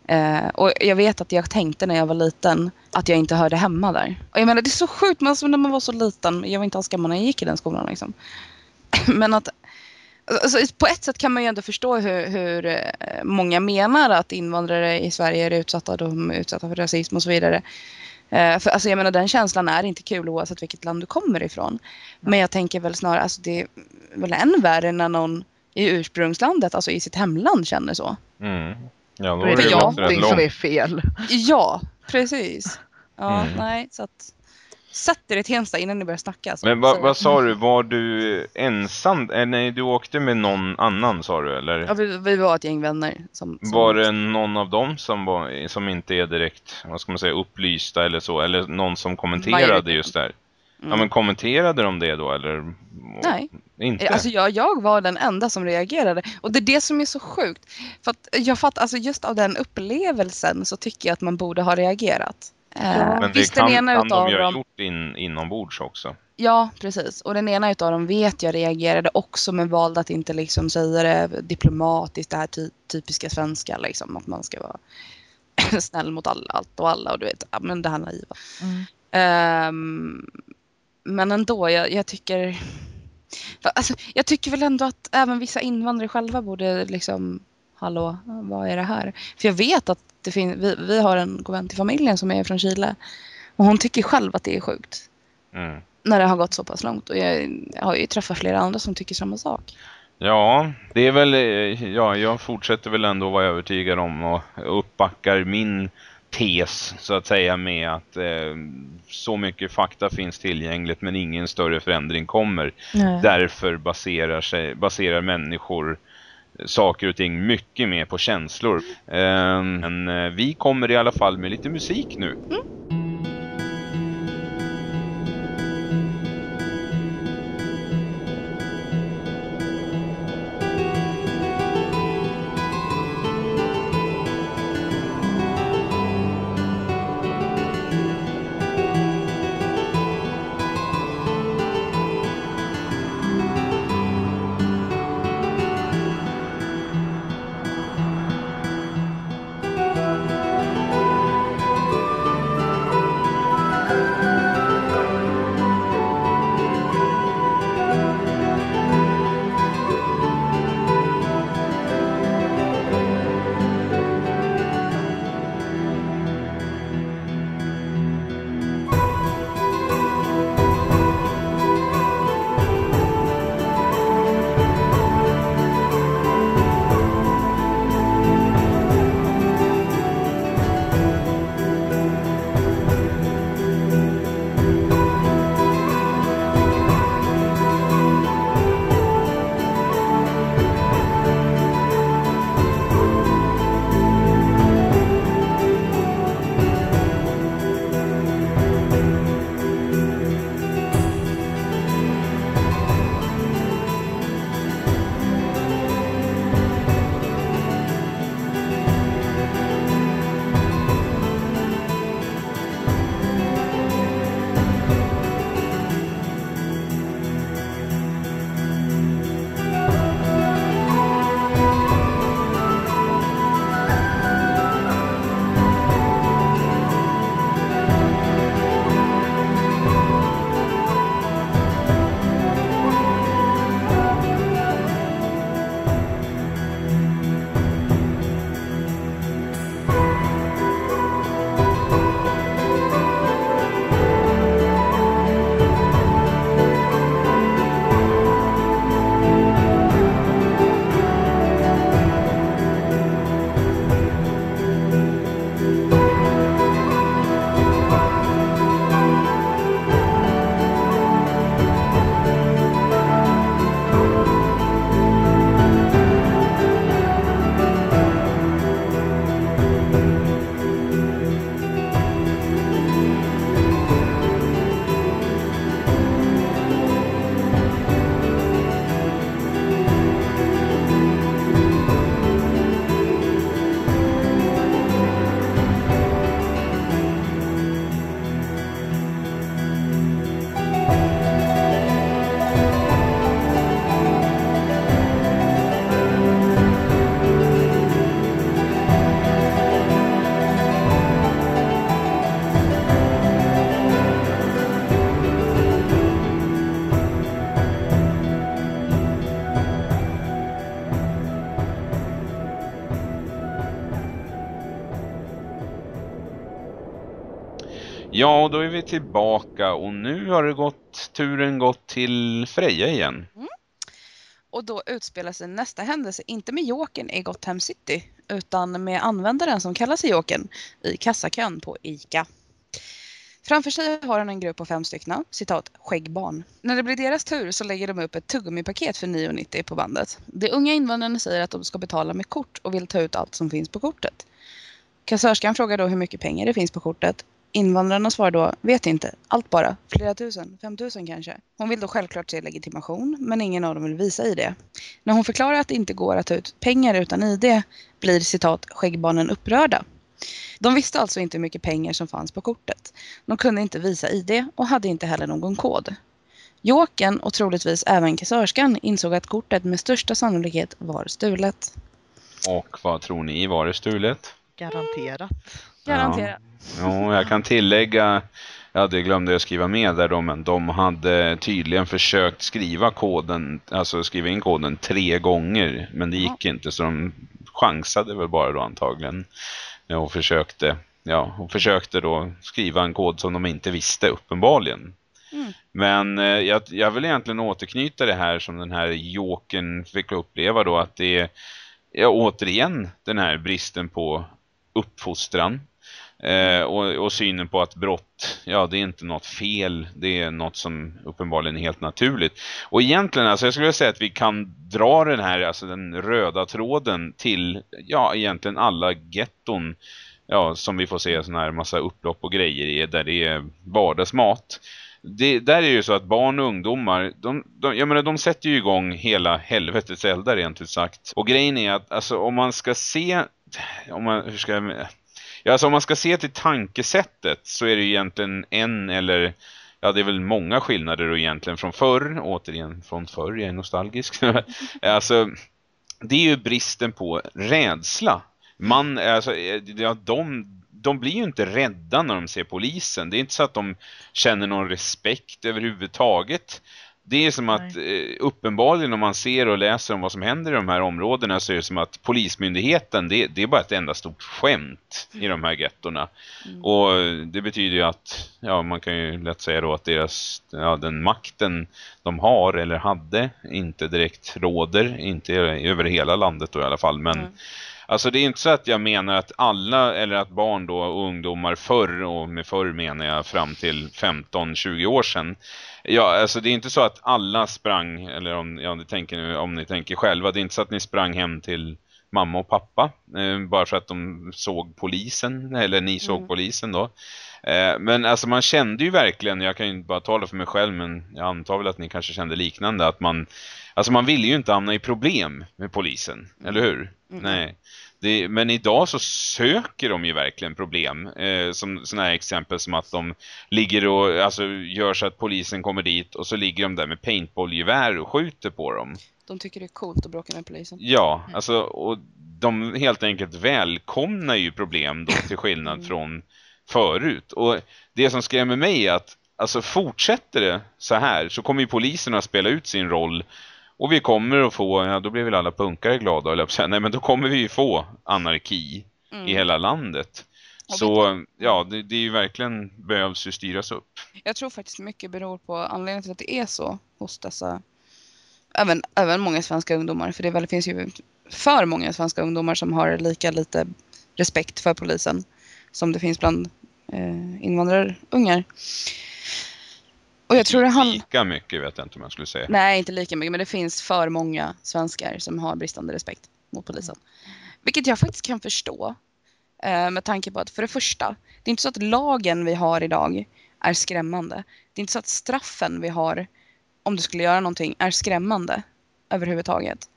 Eh, och jag vet att jag tänkte när jag var liten att jag inte hörde hemma där. Och jag menar det är så sjukt, men alltså, när man var så liten, jag var inte alls gammal när jag gick i den skolan liksom. Men att Alltså, på ett sätt kan man ju ändå förstå hur, hur eh, många menar att invandrare i Sverige är utsatta, de är utsatta för rasism och så vidare. Eh, för alltså jag menar den känslan är inte kul oavsett vilket land du kommer ifrån. Men jag tänker väl snarare, alltså det är väl än värre när någon i ursprungslandet, alltså i sitt hemland känner så. Mm. Ja, då är det det någonting som är fel. Ja, precis. Ja, Mm. nej, så att sätt er i Tensta innan ni börjar snacka. alltså. Men vad, vad sa du, var du ensam? Eh, nej, du åkte med någon annan sa du eller? Ja, vi, vi var ett gäng vänner. Som, som, Var det någon av dem som, var, som inte är direkt, vad ska man säga, upplysta eller så? Eller någon som kommenterade Majoriteten. just där? Ja Mm. men kommenterade de det då eller? Nej. Inte? Alltså jag, jag var den enda som reagerade. Och det är det som är så sjukt. För att jag fattar, alltså just av den upplevelsen så tycker jag att man borde ha reagerat. Eh, Ja. men det visst, kan, den ena kan utav de ju ha dem... gjort in, inombords också. Ja, precis. Och den ena utav dem vet jag reagerade också men valde att inte liksom säga det diplomatiskt, det här ty typiska svenska liksom. Att man ska vara snäll mot all, allt och alla och du vet, ja, men det här naiva. Mm. Ehm, men ändå, jag, jag tycker... Alltså, jag tycker väl ändå att även vissa invandrare själva borde liksom... Hallå, vad är det här? För jag vet att det. Vi, vi har en god vän till familjen som är från Chile. Och hon tycker själv att det är sjukt. Mm. När det har gått så pass långt. Och jag, jag har ju träffat flera andra som tycker samma sak. Ja, det är väl, eh, ja, jag fortsätter väl ändå vara övertygad om och uppbackar min tes så att säga med att eh, så mycket fakta finns tillgängligt men ingen större förändring kommer. Därför baserar, sig, baserar människor saker och ting mycket mer på känslor. Ehm, men eh, vi kommer i alla fall med lite musik nu. Mm. Ja, och då är vi tillbaka och nu har det gått, turen gått till Freja igen. Mm. Och då utspelar sig nästa händelse inte med Jokern i Gotham City utan med användaren som kallar sig Jokern i kassakön på ICA. Framför sig har han en grupp på fem stycken, citat, skäggbarn. När det blir deras tur så lägger de upp ett tuggummipaket för 9,90 på bandet. De unga invandrarna säger att de ska betala med kort och vill ta ut allt som finns på kortet. Kassörskan frågar då hur mycket pengar det finns på kortet Invandrarna svarar då, vet inte, allt bara, flera tusen, fem tusen kanske. Hon vill då självklart se legitimation, men ingen av dem vill visa ID. När hon förklarar att det inte går att ta ut pengar utan ID blir citat skäggbarnen upprörda. De visste alltså inte hur mycket pengar som fanns på kortet. De kunde inte visa ID och hade inte heller någon kod. Jåken och troligtvis även kassörskan insåg att kortet med största sannolikhet var stulet. Och vad tror ni var det stulet? Garanterat. Garanterat. Ja, jag kan tillägga, ja det glömde jag skriva med där då, men de hade tydligen försökt skriva koden, alltså skriva in koden tre gånger, men det gick ja. inte så de chansade väl bara då antagligen och försökte, ja, och försökte då skriva en kod som de inte visste uppenbarligen. Mm. Men eh, jag, jag vill egentligen återknyta det här som den här jokern fick uppleva då att det är ja, återigen den här bristen på uppfostran Eh, och, och, synen på att brott, ja det är inte något fel, det är något som uppenbarligen är helt naturligt. Och egentligen, alltså jag skulle säga att vi kan dra den här, alltså den röda tråden till, ja egentligen alla getton ja, som vi får se sån här massa upplopp och grejer i, där det är vardagsmat. Det, där är det ju så att barn och ungdomar, de, de, jag menar, de sätter ju igång hela helvetets eldar rent ut sagt. Och grejen är att alltså, om man ska se, om man, hur ska jag Ja, alltså om man ska se till tankesättet så är det ju egentligen en eller ja det är väl många skillnader då egentligen från förr, återigen från förr, jag är nostalgisk. alltså det är ju bristen på rädsla. Man, alltså, ja, de, de blir ju inte rädda när de ser polisen. Det är inte så att de känner någon respekt överhuvudtaget. Det är som att eh, uppenbarligen om man ser och läser om vad som händer i de här områdena så är det som att polismyndigheten, det, det är bara ett enda stort skämt i de här gettorna. Mm. Och det betyder ju att, ja man kan ju lätt säga då att deras, ja den makten de har eller hade inte direkt råder, inte över hela landet då i alla fall, men mm. Alltså det är inte så att jag menar att alla eller att barn då och ungdomar förr och med förr menar jag fram till 15-20 år sedan. Ja, alltså det är inte så att alla sprang eller om, ja, ni tänker, om ni tänker själva, det är inte så att ni sprang hem till mamma och pappa eh, bara för att de såg polisen eller ni såg mm. polisen då. Eh, men alltså man kände ju verkligen, jag kan ju bara tala för mig själv men jag antar väl att ni kanske kände liknande att man alltså man ville ju inte hamna i problem med polisen, mm. eller hur? Mm. Nej. Det, men idag så söker de ju verkligen problem. Eh, som sådana här exempel som att de ligger och alltså, gör så att polisen kommer dit och så ligger de där med paintballgevär och skjuter på dem. De tycker det är coolt att bråka med polisen. Ja, mm. alltså och de helt enkelt välkomnar ju problem då till skillnad mm. från förut. Och det som skrämmer mig är att alltså fortsätter det så här så kommer ju polisen att spela ut sin roll och vi kommer att få, ja då blir väl alla punkare glada eller säga, nej men då kommer vi ju få anarki mm. i hela landet. Så ja, det, det är ju verkligen behövs ju styras upp. Jag tror faktiskt mycket beror på anledningen till att det är så hos dessa, även, även många svenska ungdomar. För det väl, finns ju för många svenska ungdomar som har lika lite respekt för polisen som det finns bland eh, invandrarungar. Och jag tror det han... Lika mycket vet jag inte om jag skulle säga. Nej, inte lika mycket. Men det finns för många svenskar som har bristande respekt mot polisen. Vilket jag faktiskt kan förstå. Eh, med tanke på att för det första, det är inte så att lagen vi har idag är skrämmande. Det är inte så att straffen vi har om du skulle göra någonting är skrämmande överhuvudtaget.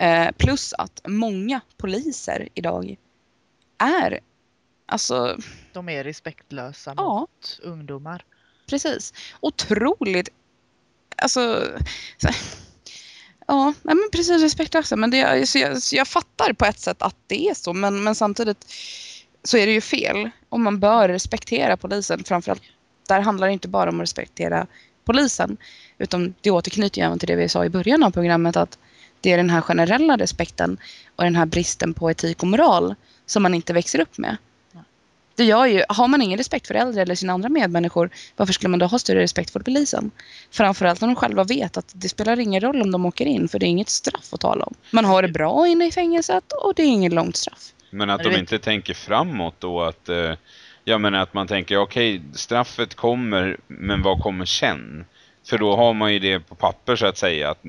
Eh, plus att många poliser idag är alltså... De är respektlösa ja. mot ungdomar precis. Otroligt, alltså, så, ja, men precis respekt också. Men det, så jag, så jag fattar på ett sätt att det är så, men, men samtidigt så är det ju fel. Och man bör respektera polisen. Framförallt, där handlar det inte bara om att respektera polisen. Utan det återknyter ju även till det vi sa i början av programmet. Att det är den här generella respekten och den här bristen på etik och moral som man inte växer upp med. Det gör ju, har man ingen respekt för äldre eller sina andra medmänniskor, varför skulle man då ha större respekt för polisen? Framförallt när de själva vet att det spelar ingen roll om de åker in, för det är inget straff att tala om. Man har det bra inne i fängelset och det är inget långt straff. Men att de inte tänker framåt då att... Eh, jag menar att man tänker, okej, straffet kommer, men vad kommer sen? För då har man ju det på papper så att säga, att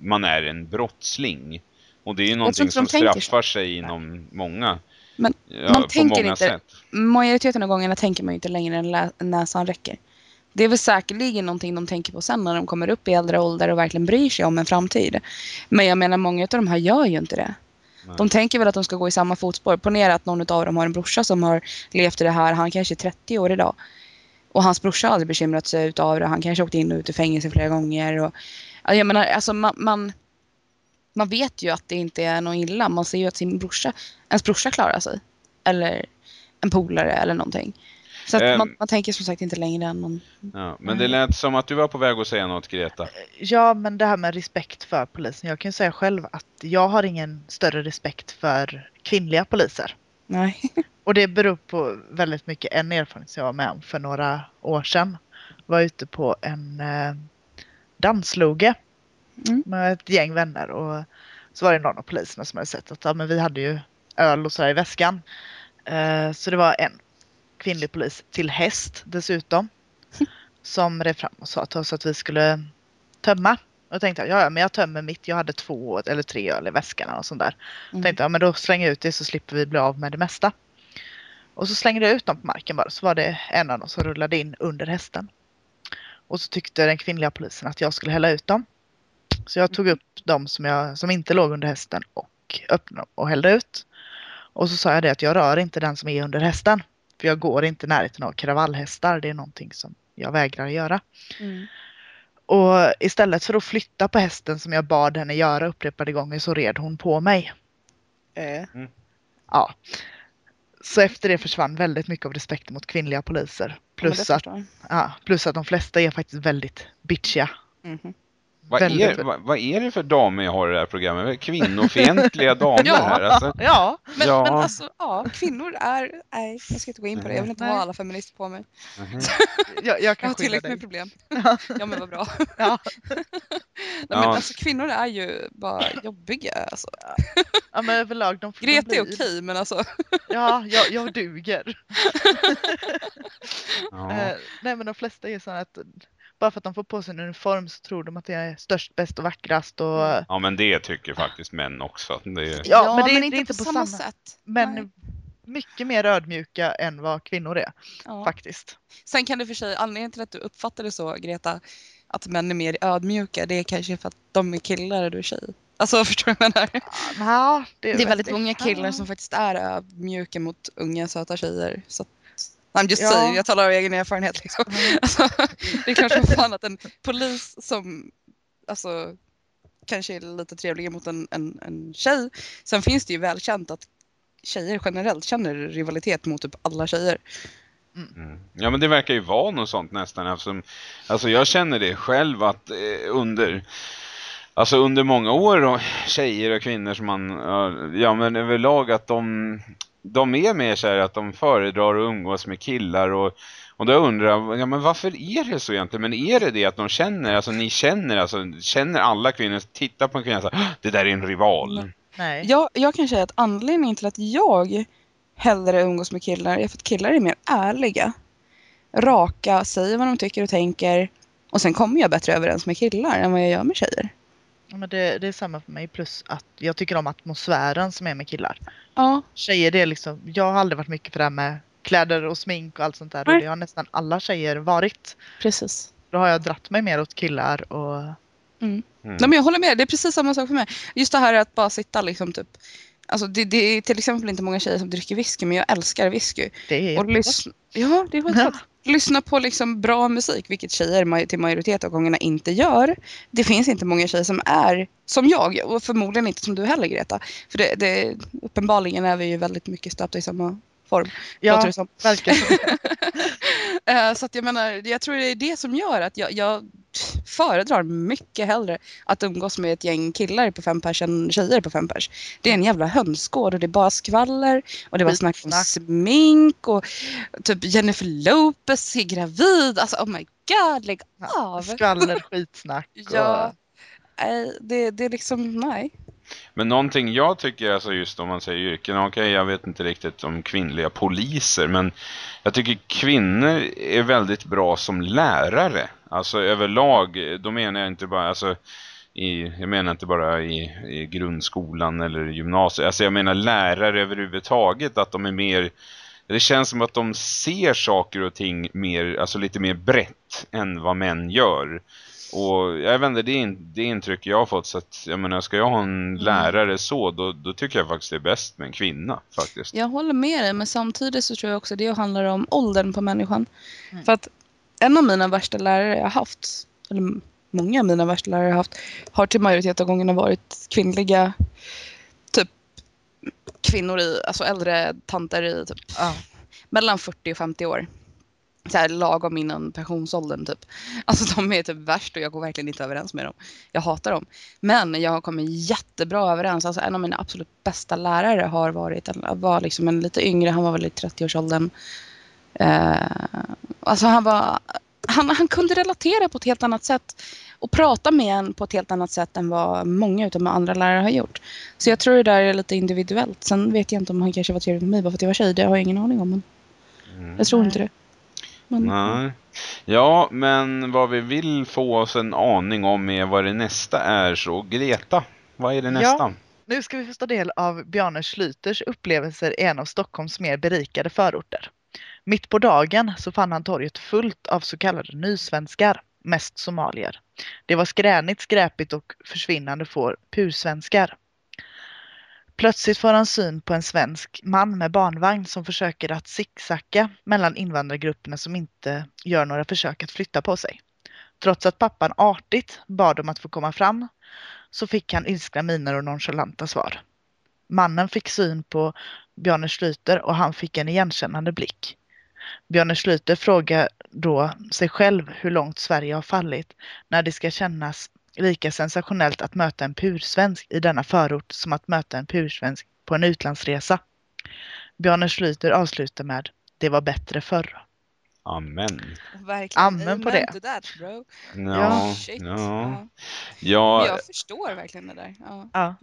man är en brottsling. Och det är ju någonting som straffar sig inom många, Men ja, man tänker inte- sätt. Majoriteten av gångerna tänker man inte längre än näsan räcker. Det är väl säkerligen någonting de tänker på sen när de kommer upp i äldre ålder och verkligen bryr sig om en framtid. Men jag menar, många av de här gör ju inte det. Nej. De tänker väl att de ska gå i samma fotspår. Ponera att någon av dem har en brorsa som har levt i det här. Han kanske är 30 år idag. Och hans brorsa har aldrig bekymrat sig utav det. Han kanske åkt in och ut ur fängelse flera gånger. Och, ja, jag menar, alltså man, man, man vet ju att det inte är något illa. Man ser ju att sin brorsa, ens brorsa klarar sig. Eller en polare eller någonting. Så att Ehm. man, man tänker som sagt inte längre än någon. Ja, men det lät som att du var på väg att säga något, Greta. Ja, men det här med respekt för polisen. Jag kan ju säga själv att jag har ingen större respekt för kvinnliga poliser. Nej. Och det beror på väldigt mycket en erfarenhet som jag var med om för några år sedan. Var ute på en eh, dansloge Mm. med ett gäng vänner och så var det någon av poliserna som hade sett att ja, men vi hade ju öl och så här i väskan. Eh, så det var en kvinnlig polis till häst dessutom som red fram och sa till oss att vi skulle tömma. Och jag tänkte ja, ja men jag tömmer mitt. Jag hade två eller tre öl i väskan och sånt där. Mm. Tänkte ja men då slänger jag ut det så slipper vi bli av med det mesta. Och så slängde jag ut dem på marken bara så var det en av dem som rullade in under hästen. Och så tyckte den kvinnliga polisen att jag skulle hälla ut dem. Så jag tog upp dem som, jag, som inte låg under hästen och öppnade dem och hällde ut. Och så sa jag det att jag rör inte den som är under hästen. För jag går inte i närheten av kravallhästar. Det är någonting som jag vägrar göra. Mm. Och istället för att flytta på hästen som jag bad henne göra upprepade gånger så red hon på mig. Eh, Mm. Ja. Så efter det försvann väldigt mycket av respekten mot kvinnliga poliser. Ja, Plus, det att, ja, plus att de flesta är faktiskt väldigt bitchiga. Mhm. Vad Väldigt- är, vad, vad är det för damer jag har i det här programmet? Kvinnofientliga damer Ja. här alltså. Ja, Men, Ja. men alltså, ja, kvinnor är... Nej, jag ska inte gå in på det. Jag vill inte Nej. ha alla feminister på mig. Mhm. jag, jag Jag kan har skylla tillräckligt dig. med problem. Ja, men vad bra. Ja. Nej, men Ja. alltså, kvinnor är ju bara jobbiga. Alltså. ja, men överlag. De, Greta är okej, men alltså... Ja, jag, jag duger. Ja. Eh, nej men de flesta är sådana att bara för att de får på sig en uniform så tror de att det är störst, bäst och vackrast. Och, ja, men det tycker faktiskt män också. Det är, Ja, men det är- det är inte på samma- sätt. men Nej. mycket mer ödmjuka än vad kvinnor är Ja. faktiskt. Sen kan det för sig, anledningen till att du uppfattar det så, Greta, att män är mer ödmjuka, det är kanske för att de är killar och du är tjej. Alltså, förstår du vad jag menar? Ja, det, Det är väldigt många ja. killar som faktiskt är ödmjuka mot unga söta tjejer. Så att, I'm just Ja. saying, jag talar av egen erfarenhet. Liksom. Mm. Alltså, det är klart som fan att en polis som alltså, kanske är lite trevligare mot en, en, en tjej. Sen finns det ju välkänt att tjejer generellt känner rivalitet mot typ alla tjejer. Mm. Ja men det verkar ju vara något sånt nästan eftersom, alltså jag känner det själv att eh, under Alltså under många år och tjejer och kvinnor som man, ja men överlag att de, de är mer så här att de föredrar att umgås med killar och, och då undrar jag, ja men varför är det så egentligen? Men är det det att de känner, alltså ni känner, alltså känner alla kvinnor, tittar på en kvinna och säger, det där är en rival. Nej. Jag, jag kan säga att anledningen till att jag hellre umgås med killar är för att killar är mer ärliga. Raka, säger vad de tycker och tänker. Och sen kommer jag bättre överens med killar än vad jag gör med tjejer. Men det, det är samma för mig plus att jag tycker om atmosfären som är med killar. Ja, Tjejer det är liksom, jag har aldrig varit mycket för det här med kläder och smink och allt sånt där. Nej. Och det har nästan alla tjejer varit. precis. Då har jag dratt mig mer åt killar och Mm. Nej, men jag håller med, det är precis samma sak för mig. Just det här att bara sitta liksom typ Alltså det, det är till exempel inte många tjejer som dricker whisky men jag älskar whisky. det är Och lyssna, ja, det är skitgott. Lyssna på liksom bra musik, vilket tjejer till majoritet av gångerna inte gör. Det finns inte många tjejer som är som jag och förmodligen inte som du heller Greta. För det, det, uppenbarligen är vi ju väldigt mycket stöpta i samma form. Ja, det som. verkligen. Eh, så att jag menar, jag tror det är det som gör att jag, jag föredrar mycket hellre att umgås med ett gäng killar på fem pers än tjejer på fem pers. Det är en jävla hönsgård och det är bara skvaller och det var snack om smink och typ Jennifer Lopez är gravid. Alltså oh my god, lägg av! Skvaller, skitsnack. Och... Ja, nej, det, det är liksom, nej. Men någonting jag tycker, alltså just om man säger yrken, okej okay, jag vet inte riktigt om kvinnliga poliser, men jag tycker kvinnor är väldigt bra som lärare. Alltså överlag, då menar jag inte bara, alltså i, jag menar inte bara i, i grundskolan eller gymnasiet, alltså jag menar lärare överhuvudtaget, att de är mer det känns som att de ser saker och ting mer, alltså lite mer brett än vad män gör. Och jag vet inte, det är det intryck jag har fått så att jag menar, ska jag ha en mm. lärare så då, då tycker jag faktiskt det är bäst med en kvinna faktiskt. Jag håller med dig men samtidigt så tror jag också det handlar om åldern på människan. Mm. För att en av mina värsta lärare jag haft, eller många av mina värsta lärare jag haft, har till majoritet av gångerna varit kvinnliga typ kvinnor i, alltså äldre tanter i typ ja. mellan 40 och 50 år så här, lagom innan pensionsåldern typ. Alltså de är typ värst och jag går verkligen inte överens med dem. Jag hatar dem. Men jag har kommit jättebra överens. Alltså en av mina absolut bästa lärare har varit, var liksom en lite yngre, han var väl i 30-årsåldern. Eh, alltså han var, han, han kunde relatera på ett helt annat sätt och prata med en på ett helt annat sätt än vad många av de andra lärare har gjort. Så jag tror det där är lite individuellt. Sen vet jag inte om han kanske var trevlig med mig bara för att jag var tjej. Det har jag ingen aning om. Men mm. Jag tror inte det. Men... Nej. Ja, men vad vi vill få oss en aning om är vad det nästa är. Så Greta, vad är det nästa? Ja, nu ska vi få ta del av Bjarne Schlüters upplevelser i en av Stockholms mer berikade förorter. Mitt på dagen så fann han torget fullt av så kallade nysvenskar, mest somalier. Det var skränigt, skräpigt och försvinnande får pursvenskar. Plötsligt får han syn på en svensk man med barnvagn som försöker att zigzacka mellan invandrargrupperna som inte gör några försök att flytta på sig. Trots att pappan artigt bad om att få komma fram så fick han ilskna miner och nonchalanta svar. Mannen fick syn på Bjarne Schlüter och han fick en igenkännande blick. Bjarne Schlüter frågar då sig själv hur långt Sverige har fallit när det ska kännas lika sensationellt att möta en pursvensk i denna förort som att möta en pursvensk på en utlandsresa. Bjarne Schlüter avslutar med Det var bättre förr. Amen. Verkligen. Amen på det. That, bro. No, ja. Shit. No. Ja. Ja. Jag förstår verkligen det där. Ja. ja.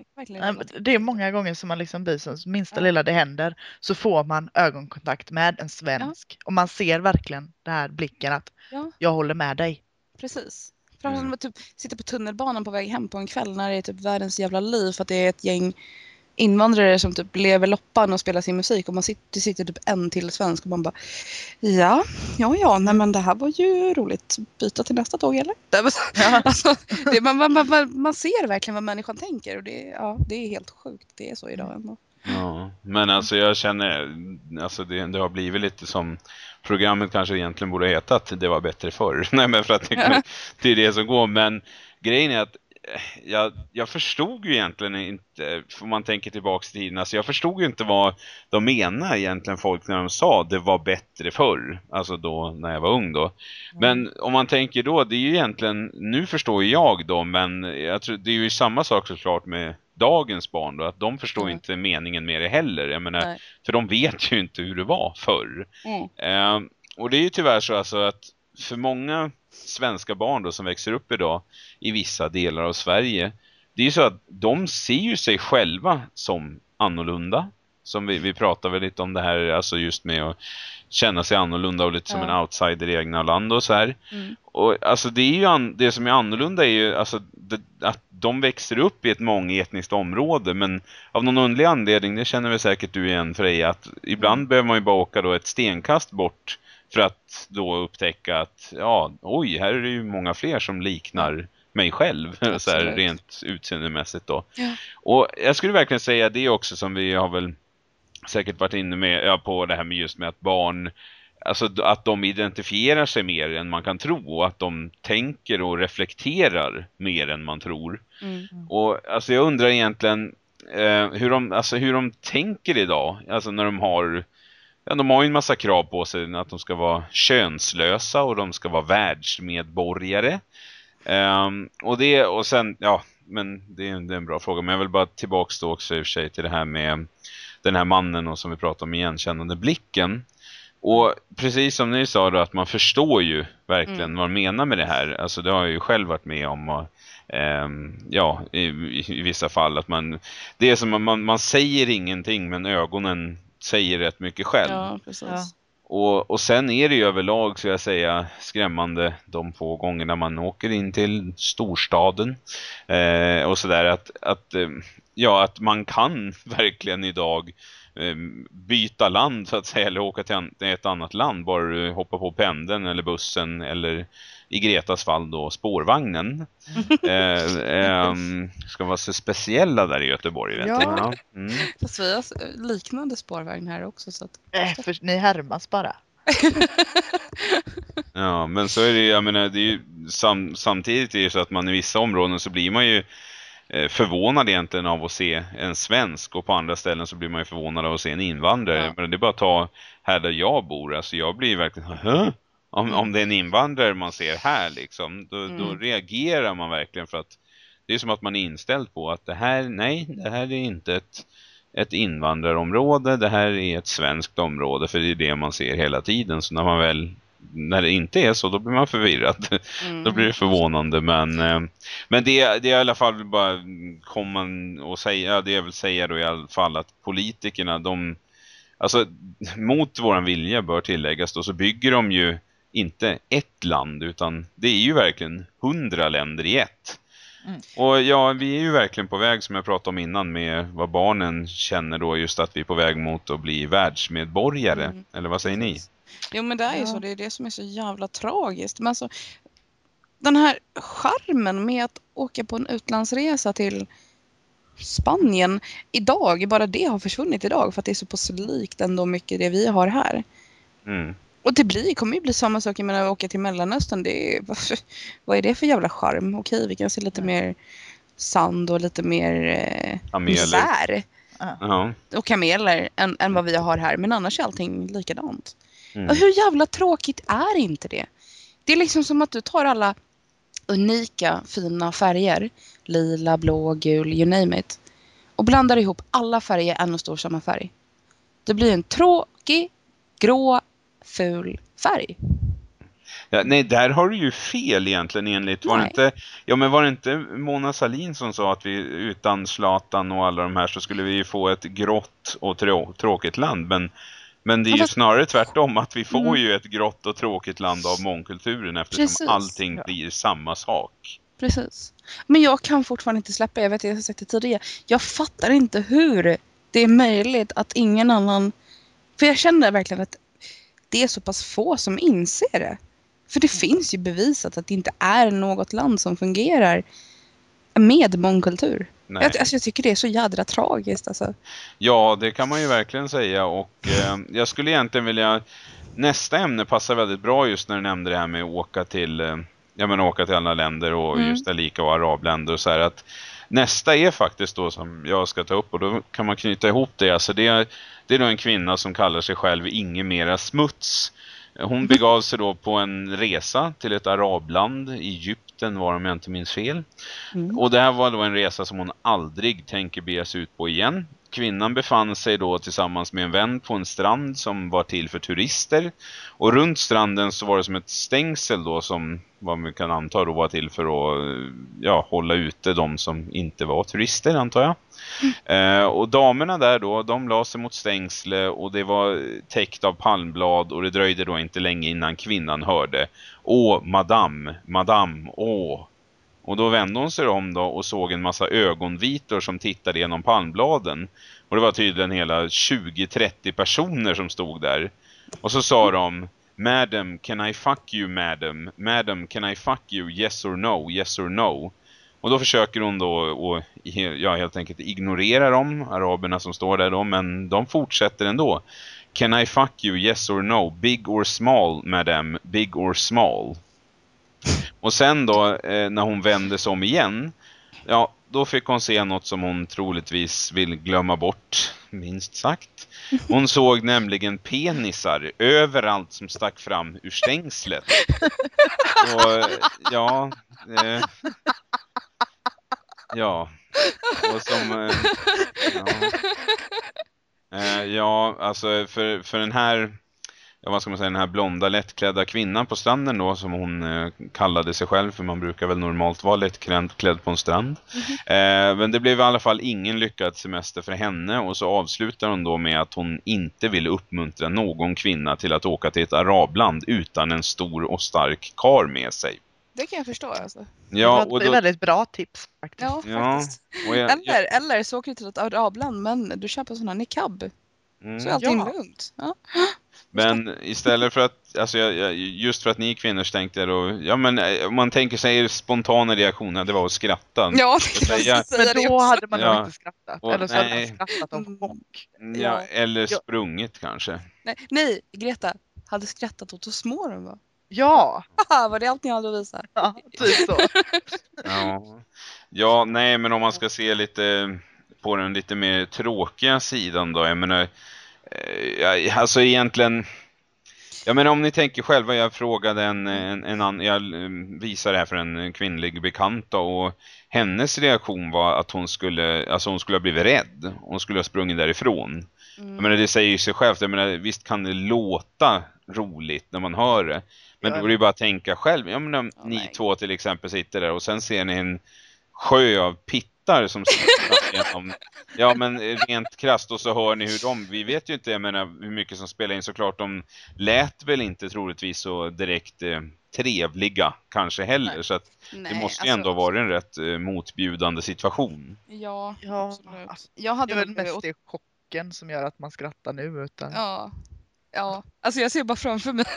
Det är många gånger som man liksom blir som minsta ja. lilla det händer så får man ögonkontakt med en svensk och man ser verkligen den här blicken att jag håller med dig. Precis. Framförallt mm. typ sitta på tunnelbanan på väg hem på en kväll när det är typ världens jävla liv för att det är ett gäng invandrare som typ lever loppan och spelar sin musik och man sitter, det sitter typ en till svensk och man bara ja, ja, ja, nej men det här var ju roligt. Byta till nästa tåg eller? Ja. Alltså, det, man, man, man, man ser verkligen vad människan tänker och det, ja, det är helt sjukt. Det är så idag ändå. Ja, men alltså jag känner, alltså det, det har blivit lite som programmet kanske egentligen borde heta att det var bättre förr. Nej men för att det, det är det som går. Men grejen är att eh, jag, jag förstod ju egentligen inte, om man tänker tillbaka till tiden, alltså jag förstod ju inte vad de menar egentligen folk när de sa det var bättre förr, alltså då när jag var ung då. Men om man tänker då, det är ju egentligen, nu förstår jag då, men jag tror, det är ju samma sak såklart med dagens barn då, att de förstår mm. inte meningen med det heller. Jag menar, för de vet ju inte hur det var förr. Mm. Eh, och det är ju tyvärr så alltså att för många svenska barn då som växer upp idag i vissa delar av Sverige, det är ju så att de ser ju sig själva som annorlunda. Som vi, vi pratar väl lite om det här, alltså just med att känna sig annorlunda och lite ja. som en outsider i egna land och så här. Mm. Och alltså det är ju an, det som är annorlunda är ju alltså det, att de växer upp i ett mångetniskt område men av någon underlig anledning, det känner väl säkert du igen Freja, att ibland mm. behöver man ju bara åka då ett stenkast bort för att då upptäcka att ja, oj, här är det ju många fler som liknar mig själv så här, rent utseendemässigt då. Ja. Och jag skulle verkligen säga det också som vi har väl säkert varit inne med ja, på det här med just med att barn alltså att de identifierar sig mer än man kan tro och att de tänker och reflekterar mer än man tror. Mm. Och alltså jag undrar egentligen eh, hur, de, alltså hur de tänker idag, alltså när de har ja, de har ju en massa krav på sig att de ska vara könslösa och de ska vara världsmedborgare. Um, och det, och sen, ja, men det är, det är en bra fråga. Men jag vill bara tillbaka då också i och för sig till det här med den här mannen och som vi pratade om igenkännande blicken. Och precis som ni sa då att man förstår ju verkligen mm. vad man menar med det här. Alltså det har jag ju själv varit med om och Um, ja, i, i, vissa fall att man det är som att man, man säger ingenting men ögonen säger rätt mycket själv. Ja, precis. Ja. Och, och sen är det ju överlag så jag säga skrämmande de få gångerna man åker in till storstaden eh, och sådär att, att, eh, ja, att man kan verkligen idag eh, byta land så att säga eller åka till ett annat land bara du hoppar på pendeln eller bussen eller i Gretas fall då spårvagnen. eh, eh, ska vara så speciella där i Göteborg. Vet ja, ja. Mm. fast vi har liknande spårvagn här också. Så att... äh, för ni härmas bara. ja, men så är det jag menar, det är ju sam, samtidigt är det så att man i vissa områden så blir man ju förvånad egentligen av att se en svensk och på andra ställen så blir man ju förvånad av att se en invandrare. Ja. Men det är bara att ta här där jag bor, alltså jag blir verkligen, Hö? om, om det är en invandrare man ser här liksom, då, mm. då reagerar man verkligen för att det är som att man är inställd på att det här, nej, det här är inte ett, ett invandrarområde, det här är ett svenskt område för det är det man ser hela tiden. Så när man väl när det inte är så, då blir man förvirrad. Mm. då blir det förvånande. Men, eh, men det, det är i alla fall bara komma och säga, det jag vill säga då i alla fall att politikerna, de, alltså mot våran vilja bör tilläggas då, så bygger de ju inte ett land utan det är ju verkligen hundra länder i ett. Mm. Och ja, vi är ju verkligen på väg som jag pratade om innan med vad barnen känner då just att vi är på väg mot att bli världsmedborgare. Mm. Eller vad säger ni? Jo men det är ju ja. så, det är det som är så jävla tragiskt. Men alltså, den här charmen med att åka på en utlandsresa till Spanien idag, bara det har försvunnit idag för att det är så pass likt ändå mycket det vi har här. Mm. Och det blir, kommer ju bli samma sak, jag menar åka till Mellanöstern, det är, vad är det för jävla charm? Okej, vi kan se lite mer sand och lite mer eh, misär. Uh. Och kameler än, än vad vi har här, men annars är allting likadant. Mm. Och hur jävla tråkigt är inte det? Det är liksom som att du tar alla unika fina färger, lila, blå, gul, you name it, och blandar ihop alla färger i en och stor samma färg. Det blir en tråkig, grå, ful färg. Ja, nej, där har du ju fel egentligen enligt. Var det, inte, ja, men var det inte Mona Salin som sa att vi utan Slatan och alla de här så skulle vi få ett grått och trå tråkigt land. Men, men det är ju snarare tvärtom att vi får mm. ju ett grått och tråkigt land av mångkulturen eftersom Precis. allting ja. blir samma sak. Precis. Men jag kan fortfarande inte släppa, jag vet att jag har sagt det tidigare. Jag fattar inte hur det är möjligt att ingen annan... För jag känner verkligen att det är så pass få som inser det. För det finns ju bevisat att det inte är något land som fungerar med mångkultur. Jag, alltså, jag tycker det är så jädra tragiskt. Alltså. Ja, det kan man ju verkligen säga. Och eh, jag skulle egentligen vilja... Nästa ämne passar väldigt bra just när du nämnde det här med att åka till, eh, ja, men åka till alla länder och mm. just lika och arabländer och så här. Att nästa är faktiskt då som jag ska ta upp och då kan man knyta ihop det. Alltså det är det är då en kvinna som kallar sig själv Inge Mera Smuts. Hon begav sig då på en resa till ett arabland, Egypten var om jag inte minns fel. Mm. Och det här var då en resa som hon aldrig tänker bege sig ut på igen. Kvinnan befann sig då tillsammans med en vän på en strand som var till för turister. Och runt stranden så var det som ett stängsel då som vad man kan anta då var till för att ja, hålla ute de som inte var turister antar jag. Mm. Eh, och damerna där då, de la sig mot stängsle och det var täckt av palmblad och det dröjde då inte länge innan kvinnan hörde Åh, madame, madame, åh. Och då vände hon sig om då och såg en massa ögonvitor som tittade genom palmbladen. Och det var tydligen hela 20-30 personer som stod där. Och så sa de Madam, can I fuck you, madam? Madam, can I fuck you? Yes or no? Yes or no? Och då försöker hon då att ja, helt enkelt ignorera dem, araberna som står där då, men de fortsätter ändå. Can I fuck you? Yes or no? Big or small, madam? Big or small? Och sen då, eh, när hon vänder sig om igen, ja, då fick hon se något som hon troligtvis vill glömma bort, minst sagt. Hon såg nämligen penisar överallt som stack fram ur stängslet. Och ja, eh, ja, och som, eh, ja, eh, ja, alltså för, för den här ja, vad ska man säga, den här blonda lättklädda kvinnan på stranden då som hon eh, kallade sig själv för man brukar väl normalt vara lättklädd på en strand. Mm eh, men det blev i alla fall ingen lyckad semester för henne och så avslutar hon då med att hon inte vill uppmuntra någon kvinna till att åka till ett arabland utan en stor och stark kar med sig. Det kan jag förstå alltså. Ja, och det är väldigt bra tips faktiskt. Ja, faktiskt. Ja, jag, eller, jag... eller så åker du till ett arabland men du köper sådana niqab. Mm. Så är allting ja. lugnt. Ja. Men istället för att, alltså jag, just för att ni kvinnor tänkte då, ja men eh, man tänker sig spontana reaktion, det var att skratta. Ja, säga, men då hade man ja, nog inte skrattat. Och, eller så nej, hade man skrattat om chock. Ja, ja, eller sprungit ja. kanske. Nej, nej, Greta hade skrattat åt hur små de var. Ja! var det allt ni hade att visa? Ja, typ så. ja. ja, nej men om man ska se lite på den lite mer tråkiga sidan då, jag menar Eh, alltså egentligen... Jag menar om ni tänker själva, jag frågade en, en, en annan, jag mm, visade det här för en kvinnlig bekant och hennes reaktion var att hon skulle, alltså hon skulle ha blivit rädd. Hon skulle ha sprungit därifrån. Mm. Jag menar det säger ju sig självt, jag menar visst kan det låta roligt när man hör det. Men ja. då är det ju bara att tänka själv, jag menar oh, ni två till exempel sitter där och sen ser ni en sjö av pitt hattar som genom. Ja, men rent krasst och så hör ni hur de, vi vet ju inte jag menar, hur mycket som spelar in såklart. De lät väl inte troligtvis så direkt eh, trevliga kanske heller. Nej. Så att Nej, det måste ju alltså, ändå vara en rätt eh, motbjudande situation. Ja, ja absolut. Jag hade det är väl mest det chocken som gör att man skrattar nu. Utan... Ja, Ja, alltså jag ser bara framför mig.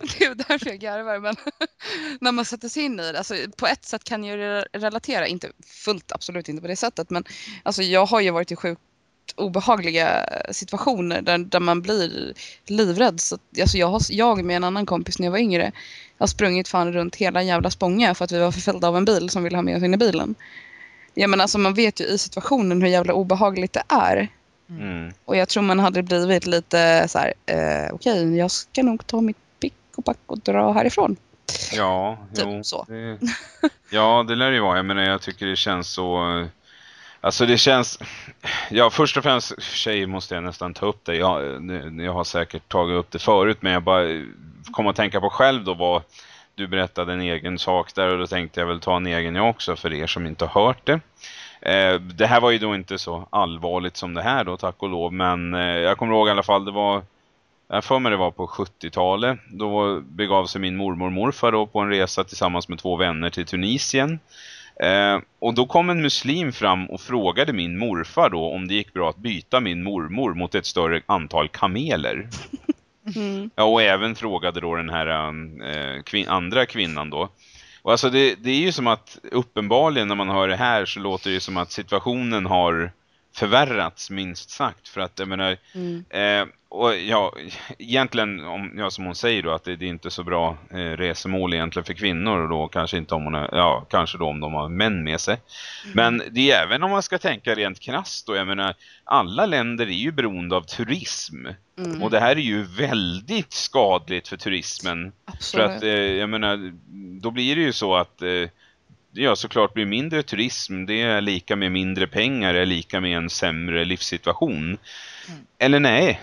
det är därför jag garvar. Men när man sätter sig in i det. Alltså, på ett sätt kan jag relatera, inte fullt absolut inte på det sättet. Men alltså, jag har ju varit i sjukt obehagliga situationer där, där man blir livrädd. Så, alltså, jag, har, jag med en annan kompis när jag var yngre har sprungit fan runt hela jävla Spånga för att vi var förföljda av en bil som ville ha med oss in i bilen. Ja, men alltså, man vet ju i situationen hur jävla obehagligt det är. Mm. Och jag tror man hade blivit lite så här, eh, okej, okay, jag ska nog ta mitt pick och pack och dra härifrån. Ja, typ jo, så. Det, ja, det lär ju vara. Jag menar, jag tycker det känns så... Alltså det känns... Ja, först och främst, tjej måste jag nästan ta upp det. Jag, jag har säkert tagit upp det förut, men jag bara kommer att tänka på själv då vad du berättade en egen sak där och då tänkte jag väl ta en egen jag också för er som inte har hört det. Eh, det här var ju då inte så allvarligt som det här då, tack och lov. Men eh, jag kommer ihåg i alla fall, det var... Jag för mig det var på 70-talet. Då begav sig min mormor och morfar då på en resa tillsammans med två vänner till Tunisien. Eh, och då kom en muslim fram och frågade min morfar då om det gick bra att byta min mormor mot ett större antal kameler. Mm. Ja, och även frågade då den här äh, kvin andra kvinnan då och alltså det, det är ju som att uppenbarligen när man hör det här så låter det som att situationen har förvärrats minst sagt. För att jag menar, mm. eh, och ja, egentligen, om, ja, som hon säger då, att det, det är inte så bra eh, resemål egentligen för kvinnor och då kanske inte om hon är, ja, kanske då om de har män med sig. Mm. Men det är även om man ska tänka rent krasst då, jag menar, alla länder är ju beroende av turism. Mm. Och det här är ju väldigt skadligt för turismen. Absolut. För att, eh, jag menar, då blir det ju så att eh, ja, såklart blir mindre turism, det är lika med mindre pengar, är lika med en sämre livssituation. Mm. Eller nej,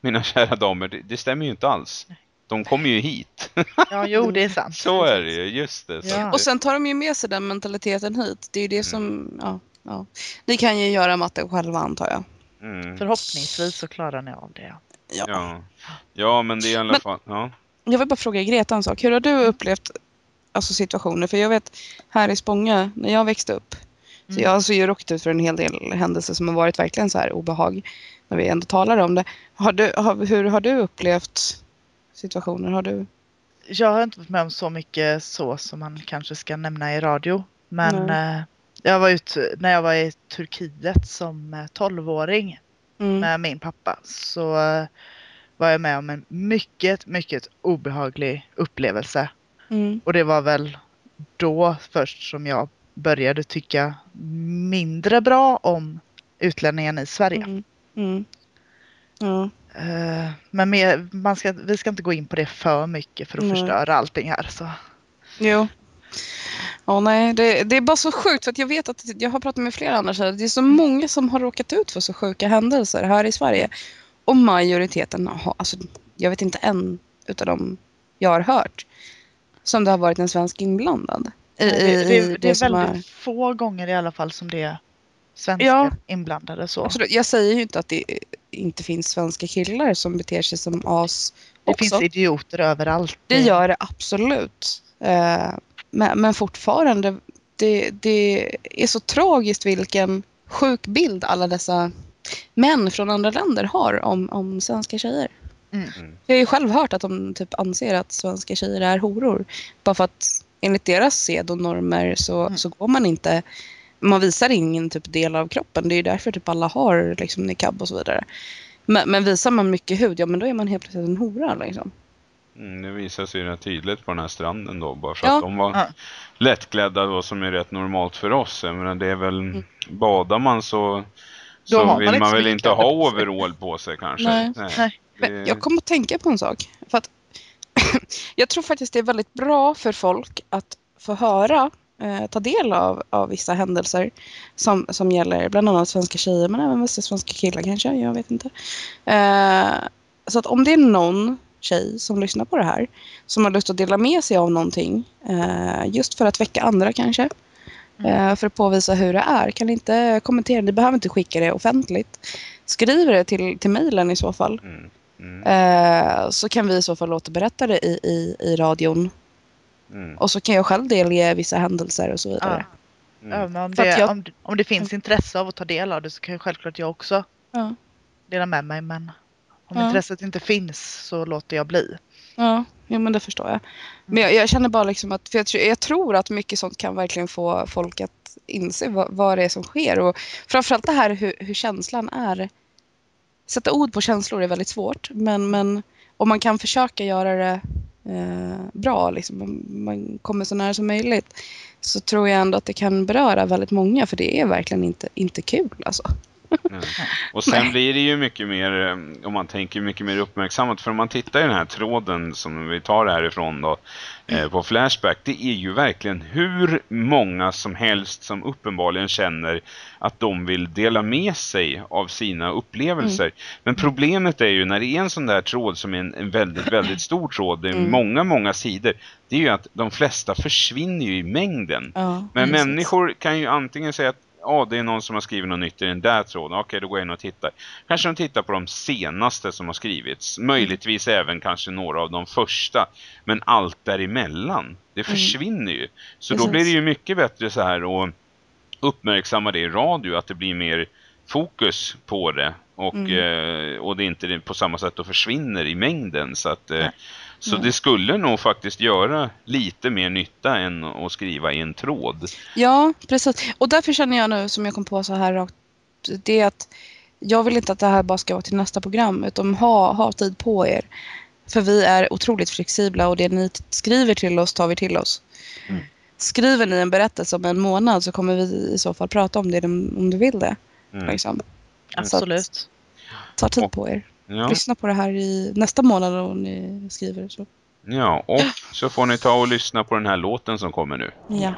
mina kära damer, det, det stämmer ju inte alls. De kommer ju hit. Ja, jo, det är sant. Så är det ju, just det. Ja. Och sen tar de ju med sig den mentaliteten hit. Det är ju det som, mm. ja, ja. Ni kan ju göra matten själva antar jag. Mm. Förhoppningsvis så klarar ni av det. Ja, ja. ja men det är i alla men, fall, ja. Jag vill bara fråga Greta en sak. Hur har du upplevt alltså, situationer? För jag vet här i Spånga, när jag växte upp, mm. så jag har alltså, råkat ut för en hel del händelser som har varit verkligen så här obehag när vi ändå talar om det. Har du, har, hur har du upplevt situationer? Har du? Jag har inte varit med om så mycket så som man kanske ska nämna i radio. Men eh, jag var ute, när jag var i Turkiet som 12-åring eh, mm. med min pappa så eh, var jag med om en mycket, mycket obehaglig upplevelse. Mm. Och det var väl då först som jag började tycka mindre bra om utlänningarna i Sverige. Mm. Mm. Ja. Eh, Men mer, man ska, vi ska inte gå in på det för mycket för att Nej. förstöra allting här. Så. Jo. Ja, nej, det, det är bara så sjukt för att jag vet att jag har pratat med flera andra tjejer. Det är så många som har råkat ut för så sjuka händelser här i Sverige. Och majoriteten har, alltså jag vet inte en utav dem jag har hört som det har varit en svensk inblandad. I, det, i, det, i det är väldigt få gånger i alla fall som det är svenskar Ja. inblandade. Så. Absolut. Jag säger ju inte att det inte finns svenska killar som beter sig som as Det också. finns idioter överallt. Det gör det absolut. Eh, men, men fortfarande, det, det är så tragiskt vilken sjuk bild alla dessa män från andra länder har om, om svenska tjejer. Mm. Jag har ju själv hört att de typ anser att svenska tjejer är horor. Bara för att enligt deras sed och normer så, Mm. så går man inte man visar ingen typ del av kroppen. Det är ju därför typ alla har liksom niqab och så vidare. Men, men visar man mycket hud, ja men då är man helt plötsligt en hora liksom. Mm, det visar sig rätt tydligt på den här stranden då. Bara för Ja. att de var Ja. lättklädda då som är rätt normalt för oss. Jag menar, det är väl, Mm. badar man så, Då så man vill inte man så väl inte ha overall på sig kanske. Nej. Nej. Det- jag kom att tänka på en sak. För att jag tror faktiskt det är väldigt bra för folk att få höra, eh, ta del av, av vissa händelser som, som gäller bland annat svenska tjejer men även svenska killar kanske, jag vet inte. Eh, så att om det är någon tjej som lyssnar på det här som har lust att dela med sig av någonting eh, just för att väcka andra kanske Mm. eh, för att påvisa hur det är. Kan ni inte kommentera, ni behöver inte skicka det offentligt. Skriv det till, till mejlen i så fall. Mm. Mm. Eh, så kan vi i så fall återberätta det i, i, i radion. Mm. Och så kan jag själv delge vissa händelser och så vidare. Ja, Mm. men om, det, jag- om, om det finns intresse av att ta del av det så kan ju självklart jag också Ja. dela med mig. Men om Ja. intresset inte finns så låter jag bli. Ja, ja men det förstår jag. Men jag, jag känner bara liksom att, för jag, tror- jag tror att mycket sånt kan verkligen få folk att inse vad, vad det är som sker. Och framförallt det här hur, hur känslan är. Sätta ord på känslor är väldigt svårt. Men, men om man kan försöka göra det eh, bra, liksom, om man kommer så nära som möjligt. Så tror jag ändå att det kan beröra väldigt många. För det är verkligen inte, inte kul alltså. Nej. Och sen Nej. blir det ju mycket mer, eh, om man tänker mycket mer uppmärksammat, för om man tittar i den här tråden som vi tar härifrån då, eh, på Flashback, det är ju verkligen hur många som helst som uppenbarligen känner att de vill dela med sig av sina upplevelser. Men problemet är ju när det är en sån där tråd som är en, en väldigt, väldigt stor tråd, det är Mm. många, många sidor, det är ju att de flesta försvinner ju i mängden. Ja, Men människor kan ju antingen säga att ja, det är någon som har skrivit något nytt i den där tråden. Okej, då går jag in och tittar. Kanske de tittar på de senaste som har skrivits. Möjligtvis även kanske några av de första. Men allt däremellan, det försvinner ju. Så då Precis. blir det ju mycket bättre så här att uppmärksamma det i radio. Att det blir mer fokus på det. Och, Mm. eh, och det inte på samma sätt då försvinner i mängden. Så att... Eh, Nej. Så Nej. det skulle nog faktiskt göra lite mer nytta än att skriva i en tråd. Ja, precis. Och därför känner jag nu, som jag kom på så här rakt, det är att jag vill inte att det här bara ska vara till nästa program, utan ha, ha tid på er. För vi är otroligt flexibla och det ni skriver till oss tar vi till oss. Mm. Skriver ni en berättelse om en månad så kommer vi i så fall prata om det om du vill det. Mm. Liksom. Absolut. Ta tid Och- på er. Ja, Lyssna på det här i nästa månad om ni skriver. Så. ja, och så får ni ta och lyssna på den här låten som kommer nu. Ja.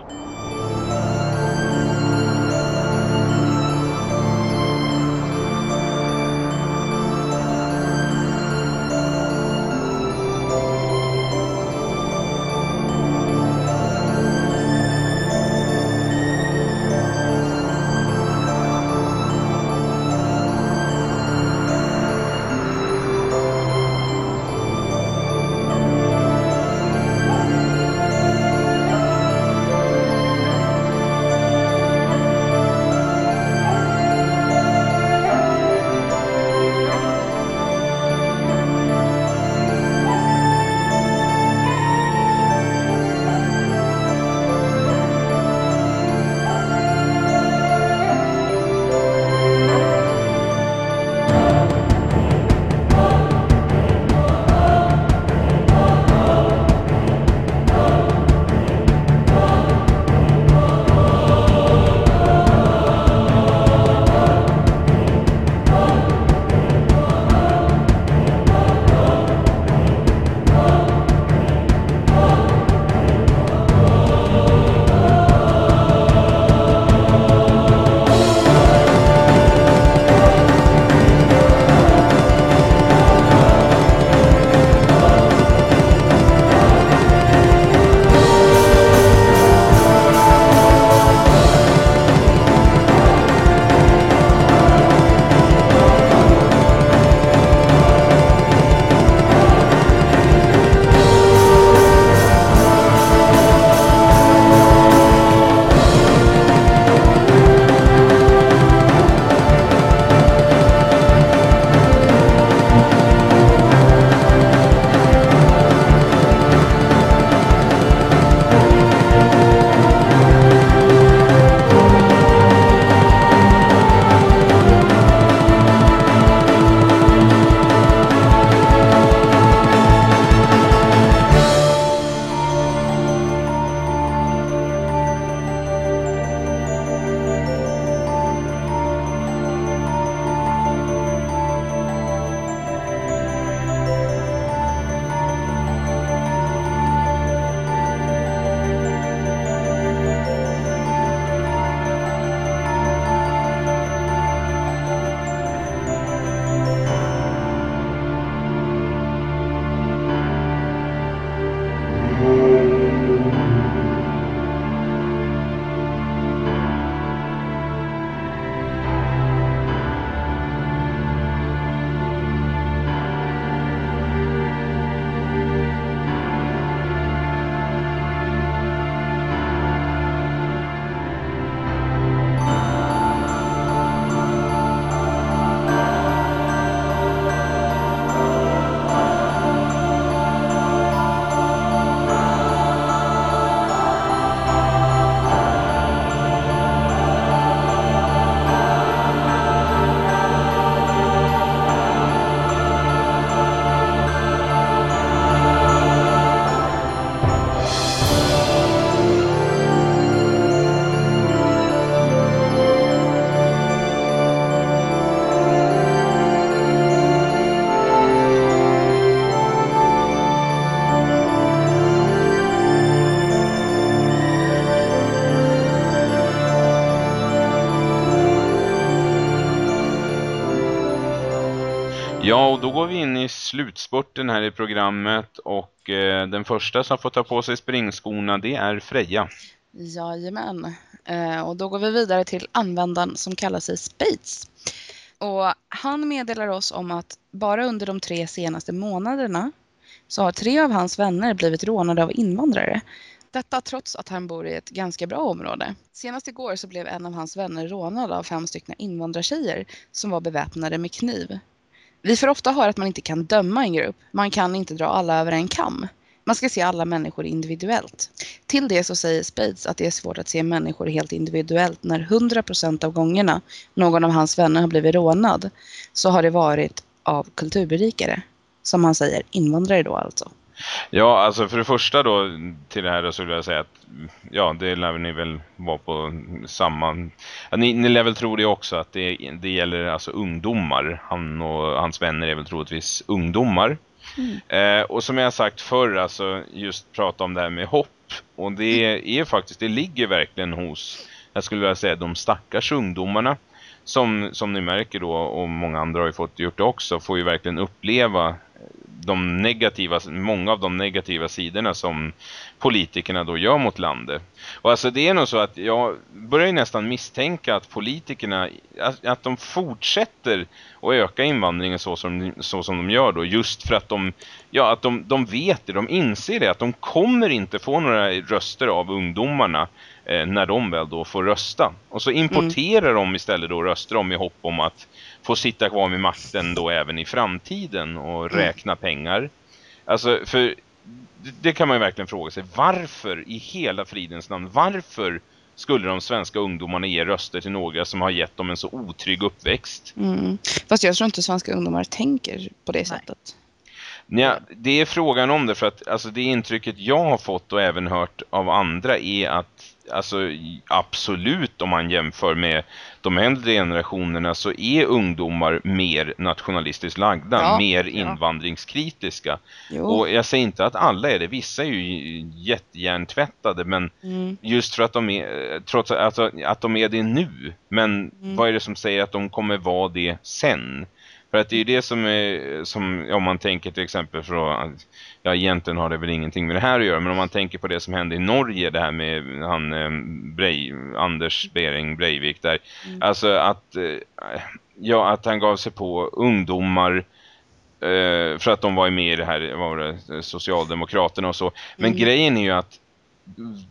Då går vi in i slutspurten här i programmet och eh, den första som får ta på sig springskorna det är Freja. Jajamän. Eh, och då går vi vidare till användaren som kallar sig Spades. Och han meddelar oss om att bara under de tre senaste månaderna så har tre av hans vänner blivit rånade av invandrare. Detta trots att han bor i ett ganska bra område. Senast igår så blev en av hans vänner rånad av fem stycken invandrartjejer som var beväpnade med kniv. Vi får ofta höra att man inte kan döma en grupp. Man kan inte dra alla över en kam. Man ska se alla människor individuellt. Till det så säger Spades att det är svårt att se människor helt individuellt när 100% av gångerna någon av hans vänner har blivit rånad så har det varit av kulturberikare. Som han säger, invandrare då alltså. Ja, alltså för det första då till det här så vill jag säga att ja, det lär ni väl vara på samma... Ja, ni, ni lär väl tro det också att det, det gäller alltså ungdomar. Han och hans vänner är väl troligtvis ungdomar. Mm. Eh, och som jag sagt förr, alltså just prata om det här med hopp. Och det är faktiskt, det ligger verkligen hos, jag skulle vilja säga, de stackars ungdomarna. Som, som ni märker då, och många andra har ju fått gjort det också, får ju verkligen uppleva de negativa, många av de negativa sidorna som politikerna då gör mot landet. Och alltså det är nog så att jag börjar nästan misstänka att politikerna, att, att de fortsätter att öka invandringen så som, så som de gör då. Just för att de, ja, att de, de vet det, de inser det, att de kommer inte få några röster av ungdomarna eh, när de väl då får rösta. Och så importerar mm. de istället då röster om i hopp om att få sitta kvar med makten då även i framtiden och mm. räkna mm. pengar. Alltså, för det kan man ju verkligen fråga sig. Varför i hela fridens namn? Varför skulle de svenska ungdomarna ge röster till några som har gett dem en så otrygg uppväxt? Mm. Fast jag tror inte svenska ungdomar tänker på det Nej. sättet. Ja, det är frågan om det för att alltså, det intrycket jag har fått och även hört av andra är att alltså absolut om man jämför med de äldre generationerna så är ungdomar mer nationalistiskt lagda, ja, mer invandringskritiska. Jo. Och jag säger inte att alla är det, vissa är ju jättehjärntvättade men mm. just för att de är trots att, alltså, att de är det nu, men mm. vad är det som säger att de kommer vara det sen? För att det är det som är, som om man tänker till exempel att, ja egentligen har det väl ingenting med det här att göra, men om man tänker på det som hände i Norge, det här med han eh, Anders Bering Breivik där, mm. alltså att, eh, ja att han gav sig på ungdomar eh, för att de var med i det här, var det, Socialdemokraterna och så. Men mm. grejen är ju att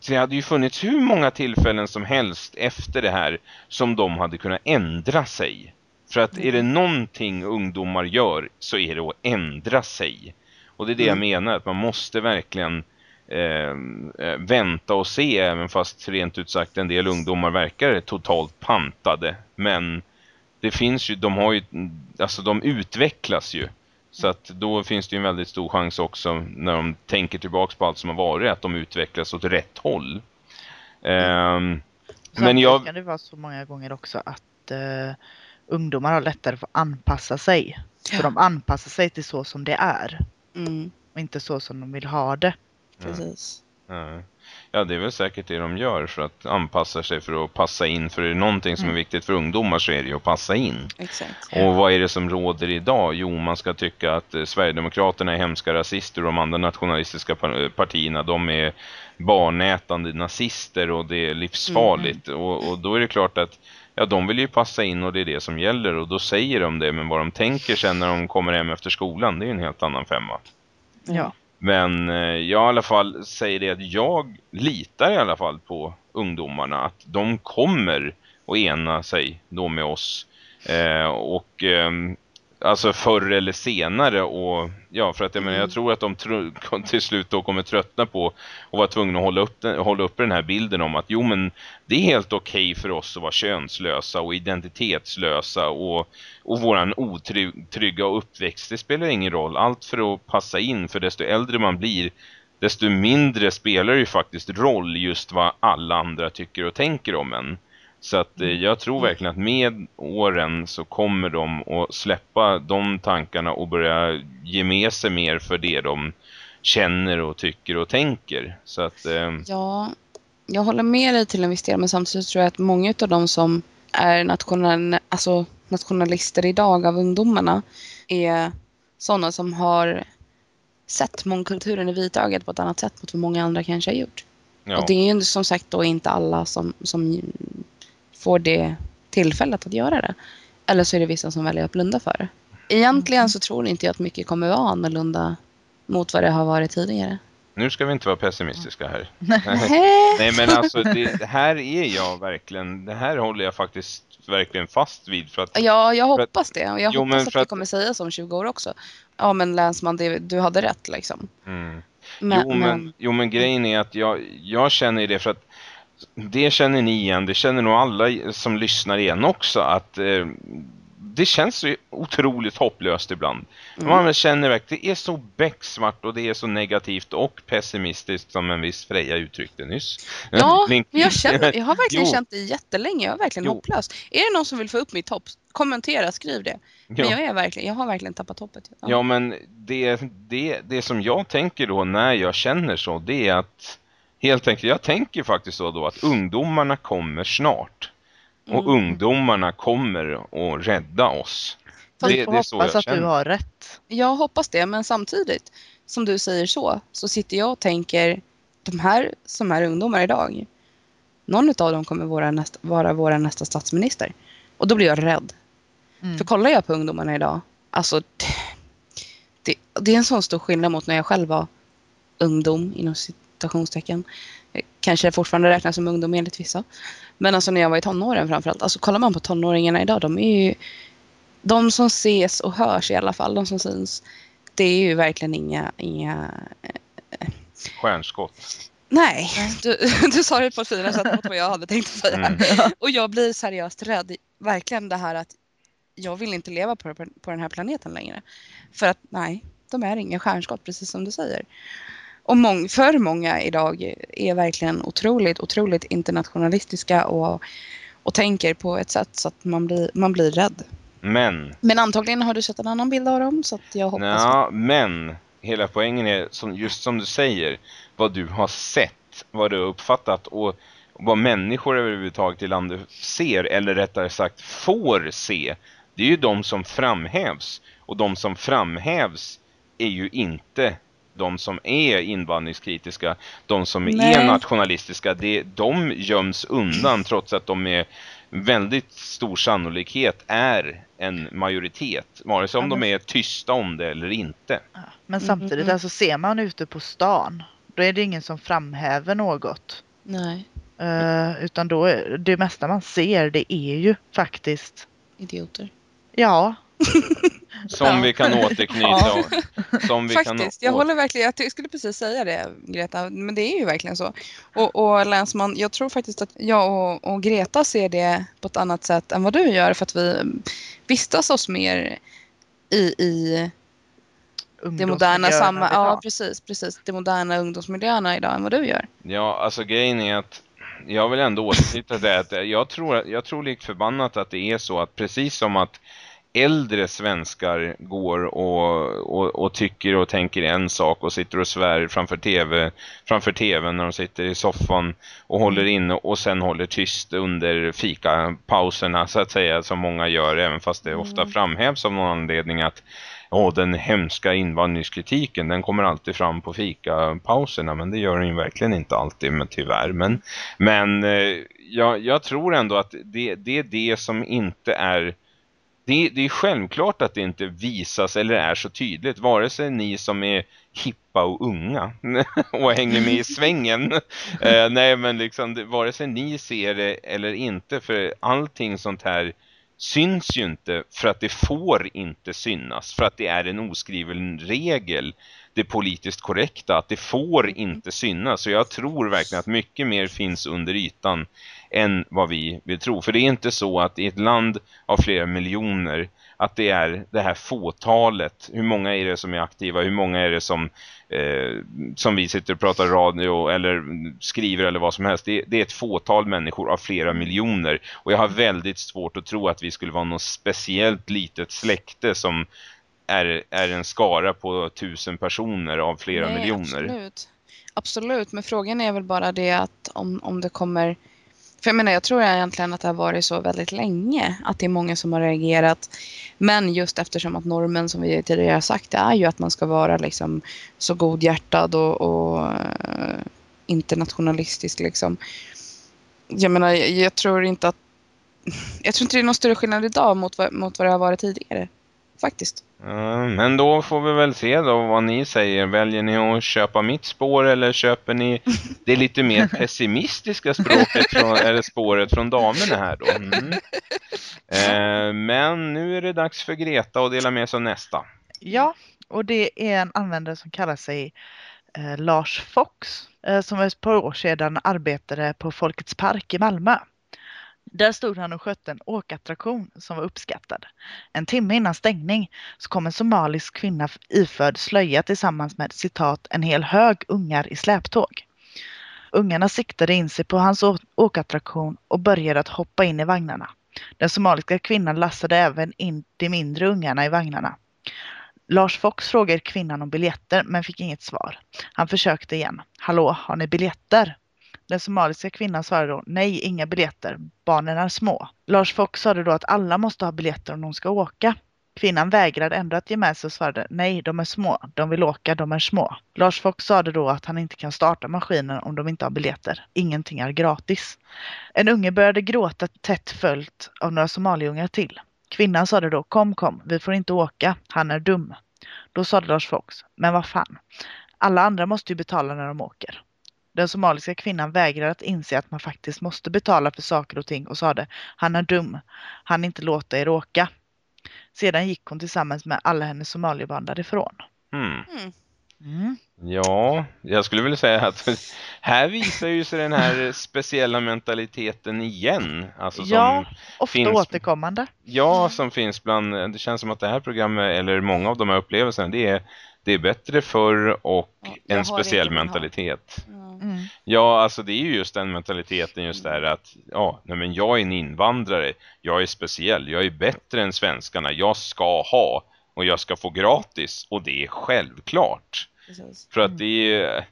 det hade ju funnits hur många tillfällen som helst efter det här som de hade kunnat ändra sig. För att är det någonting ungdomar gör så är det att ändra sig. Och det är det mm. jag menar, att man måste verkligen eh, eh, vänta och se, även fast rent ut sagt en del ungdomar verkar totalt pantade. Men det finns ju, de har ju, alltså de utvecklas ju. Så att då finns det ju en väldigt stor chans också när de tänker tillbaka på allt som har varit att de utvecklas åt rätt håll. Um, men jag... kan det vara så många gånger också att uh, ungdomar har lättare för att anpassa sig. Ja. Så de anpassar sig till så som det är. Mm. Och inte så som de vill ha det. Precis. Ja. ja, det är väl säkert det de gör för att anpassa sig för att passa in. För är det någonting som mm. är viktigt för ungdomar så är det ju att passa in. Exakt. Och vad är det som råder idag? Jo, man ska tycka att eh, Sverigedemokraterna är hemska rasister och de andra nationalistiska partierna de är barnätande nazister och det är livsfarligt. Mm. Och, och då är det klart att ja de vill ju passa in och det är det som gäller och då säger de det men vad de tänker sen när de kommer hem efter skolan det är en helt annan femma. Ja. Men eh, jag i alla fall säger det att jag litar i alla fall på ungdomarna att de kommer att ena sig då med oss eh, och eh, alltså förr eller senare och ja för att jag, menar, jag mm. tror att de till slut då kommer tröttna på och vara tvungna att hålla upp, den, hålla upp den här bilden om att jo men det är helt okej okay för oss att vara könslösa och identitetslösa och, och våran otrygga uppväxt det spelar ingen roll allt för att passa in för desto äldre man blir desto mindre spelar ju faktiskt roll just vad alla andra tycker och tänker om en. Så att eh, jag tror mm. verkligen att med åren så kommer de att släppa de tankarna och börja ge med sig mer för det de känner och tycker och tänker. Så att, eh... Ja, jag håller med dig till en viss del men samtidigt tror jag att många av de som är nationella, alltså nationalister idag av ungdomarna är sådana som har sett mångkulturen i vitögat på ett annat sätt mot vad många andra kanske har gjort. Ja. Och det är ju som sagt då inte alla som, som får det tillfället att göra det. Eller så är det vissa som väljer att blunda för det. Egentligen så tror inte jag att mycket kommer vara annorlunda mot vad det har varit tidigare. Nu ska vi inte vara pessimistiska här. Nej. Men alltså det, det här är jag verkligen, det här håller jag faktiskt verkligen fast vid för att Ja, jag För att- hoppas det. Och jag Jo, men hoppas att för det att- kommer sägas om 20 år också. Ja, men Länsman, det, du hade rätt liksom. mm. Men, jo, men, jo men grejen är att jag, jag känner det för att det känner ni igen, det känner nog alla som lyssnar igen också att eh, det känns så otroligt hopplöst ibland. Mm. Man känner verkligen, det är så becksvart och det är så negativt och pessimistiskt som en viss Freja uttryckte nyss. Ja, men jag, känner, jag har verkligen Jo. känt det jättelänge. Jag är verkligen Jo. hopplös. Är det någon som vill få upp mitt hopp? Kommentera, skriv det. Men Ja. jag, är verkligen, jag har verkligen tappat hoppet. Ja. Ja, men det, det, det som jag tänker då när jag känner så, det är att helt enkelt, jag tänker faktiskt så då att ungdomarna kommer snart. Och Mm. ungdomarna kommer att rädda oss. Fast Det, får det är så hoppas jag att du känner. har rätt. Jag hoppas det, men samtidigt som du säger så, så sitter jag och tänker de här som är ungdomar idag, någon av dem kommer vara, nästa, vara vår nästa statsminister. Och då blir jag rädd. Mm. För kollar jag på ungdomarna idag, alltså det, det är en sån stor skillnad mot när jag själv var ungdom inom citationstecken. Eh, Kanske fortfarande räknas som ungdom enligt vissa. Men alltså när jag var i tonåren framförallt. Alltså kollar man på tonåringarna idag, de är ju de som ses och hörs i alla fall, de som syns. Det är ju verkligen inga, inga Stjärnskott. Nej, du, du sa det på ett finare sätt mot vad jag hade tänkt säga. Mm. Och jag blir seriöst rädd. Verkligen det här att jag vill inte leva på, på den här planeten längre. För att nej, de är inga stjärnskott precis som du säger. Och mång, för många idag är verkligen otroligt, otroligt internationalistiska och, och tänker på ett sätt så att man blir, man blir rädd. Men, Men antagligen har du sett en annan bild av dem så att jag hoppas. ja, men hela poängen är som, just som du säger, vad du har sett, vad du har uppfattat och vad människor överhuvudtaget i landet ser, eller rättare sagt får se, det är ju de som framhävs. Och de som framhävs är ju inte de som är invandringskritiska, de som Nej. är nationalistiska, det, de göms undan trots att de är väldigt stor sannolikhet är en majoritet, vare sig om Ja, de men- är tysta om det eller inte. Ja. Men Mm, samtidigt, mm, alltså ser man ute på stan, då är det ingen som framhäver något. Nej, Eh, utan då är det mesta man ser, det är ju faktiskt, idioter. ja, Som Ja. vi kan återknyta Ja. och, som vi Faktiskt, kan jag håller verkligen, jag skulle precis säga det Greta, men det är ju verkligen så. Och, och Länsman, jag tror faktiskt att jag och, och Greta ser det på ett annat sätt än vad du gör för att vi vistas oss mer i, i det moderna samma, vi ja precis, precis, det moderna ungdomsmiljöerna idag än vad du gör. Ja, alltså grejen är att jag vill ändå återknyta till det att jag tror, jag tror likt förbannat att det är så att precis som att äldre svenskar går och, och, och tycker och tänker en sak och sitter och svär framför tv framför tvn när de sitter i soffan och håller inne och sen håller tyst under fikapauserna så att säga som många gör även fast det ofta framhävs av någon anledning att Åh, den hemska invandringskritiken, den kommer alltid fram på fikapauserna, men det gör den ju verkligen inte alltid, men tyvärr. Men, men eh, jag, jag tror ändå att det, det är det som inte är... Det, det är självklart att det inte visas eller är så tydligt, vare sig ni som är hippa och unga och hänger med i svängen. Eh, nej, men liksom, det, vare sig ni ser det eller inte, för allting sånt här syns ju inte för att det får inte synas. För att det är en oskriven regel, det politiskt korrekta, att det får inte synas. Så jag tror verkligen att mycket mer finns under ytan än vad vi vill tro. För det är inte så att i ett land av flera miljoner att det är det här fåtalet. Hur många är det som är aktiva? Hur många är det som, eh, som vi sitter och pratar radio eller skriver eller vad som helst? Det, det är ett fåtal människor av flera miljoner. Och jag har väldigt svårt att tro att vi skulle vara något speciellt litet släkte som är, är en skara på tusen personer av flera Nej, miljoner. Absolut. absolut, men frågan är väl bara det att om, om det kommer För jag menar, jag tror egentligen att det har varit så väldigt länge. Att det är många som har reagerat. Men just eftersom att normen som vi tidigare har sagt är ju att man ska vara liksom så godhjärtad och, och uh, internationalistisk liksom. Jag menar, jag tror inte att jag tror inte det är någon större skillnad idag mot mot vad det har varit tidigare. Faktiskt. Men då får vi väl se då vad ni säger. Väljer ni att köpa mitt spår eller köper ni det lite mer pessimistiska språket från, eller spåret från damerna här då? Mm. Eh, men nu är det dags för Greta att dela med sig av nästa. Ja, och det är en användare som kallar sig eh, Lars Fox eh, som för ett par år sedan arbetade på Folkets park i Malmö. Där stod han och skötte en åkattraktion som var uppskattad. En timme innan stängning så kom en somalisk kvinna iförd slöja tillsammans med citat en hel hög ungar i släptåg. Ungarna siktade in sig på hans åkattraktion och började att hoppa in i vagnarna. Den somaliska kvinnan lastade även in de mindre ungarna i vagnarna. Lars Fox frågade kvinnan om biljetter men fick inget svar. Han försökte igen. Hallå, har ni biljetter? Den somaliska kvinnan svarade då nej, inga biljetter. Barnen är små. Lars Fox sade då att alla måste ha biljetter om de ska åka. Kvinnan vägrade ändå att ge med sig och svarade nej, de är små. De vill åka, de är små. Lars Fox sade då att han inte kan starta maskinen om de inte har biljetter. Ingenting är gratis. En unge började gråta tätt följt av några somaliungar till. Kvinnan sade då kom, kom, vi får inte åka, han är dum. Då sade Lars Fox, men vad fan, alla andra måste ju betala när de åker. Den somaliska kvinnan vägrade att inse att man faktiskt måste betala för saker och ting och sade han är dum, han inte låta er åka. Sedan gick hon tillsammans med alla hennes somalibarn därifrån. Mm. Mm. mm. Ja, jag skulle vilja säga att här visar ju sig den här speciella mentaliteten igen. Alltså ja, ofta finns, återkommande. Ja, som finns bland, det känns som att det här programmet, eller många av de här upplevelserna, det är, det är bättre förr och ja, en speciell mentalitet. Mm. Mm. Ja, alltså det är ju just den mentaliteten just där att ja, nej men jag är en invandrare, jag är speciell, jag är bättre än svenskarna, jag ska ha och jag ska få gratis och det är självklart. Precis. För att det är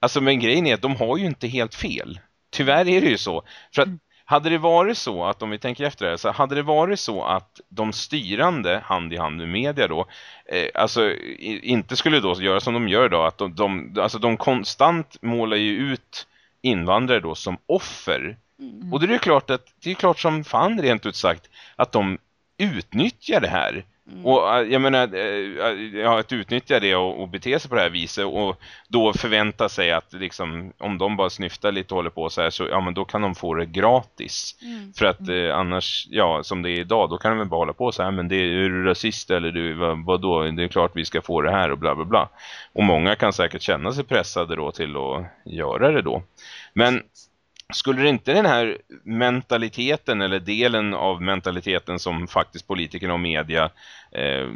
alltså men grejen är att de har ju inte helt fel. Tyvärr är det ju så. För att mm. Hade det varit så att om vi tänker efter det så hade det varit så att de styrande hand i hand med media då eh, alltså inte skulle då göra som de gör då att de, de, alltså de konstant målar ju ut invandrare då som offer. Mm. Och det är klart att det är klart som fan rent ut sagt att de utnyttjar det här Mm. Och äh, jag menar, äh, ja, att utnyttja det och, och bete sig på det här viset och då förvänta sig att liksom, om de bara snyftar lite och håller på så här så ja men då kan de få det gratis. Mm. För att mm. eh, annars, ja som det är idag, då kan de väl bara hålla på så här men det är du rasist eller du, vad, vad då? Det är klart vi ska få det här och bla bla bla. Och många kan säkert känna sig pressade då till att göra det då. Men skulle inte den här mentaliteten eller delen av mentaliteten som faktiskt politikerna och media eh,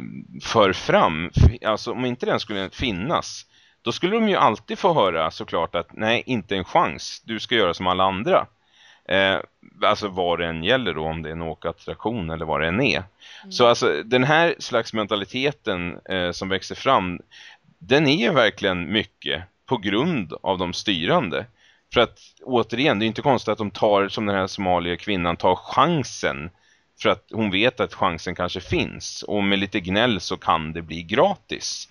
för fram, alltså om inte den skulle finnas då skulle de ju alltid få höra såklart att nej, inte en chans, du ska göra som alla andra. Eh, alltså vad det än gäller då, om det är en åkattraktion eller vad det än är. Mm. Så alltså den här slags mentaliteten eh, som växer fram, den är ju verkligen mycket på grund av de styrande. För att återigen, det är inte konstigt att de tar, som den här somalier kvinnan, tar chansen. För att hon vet att chansen kanske finns. Och med lite gnäll så kan det bli gratis.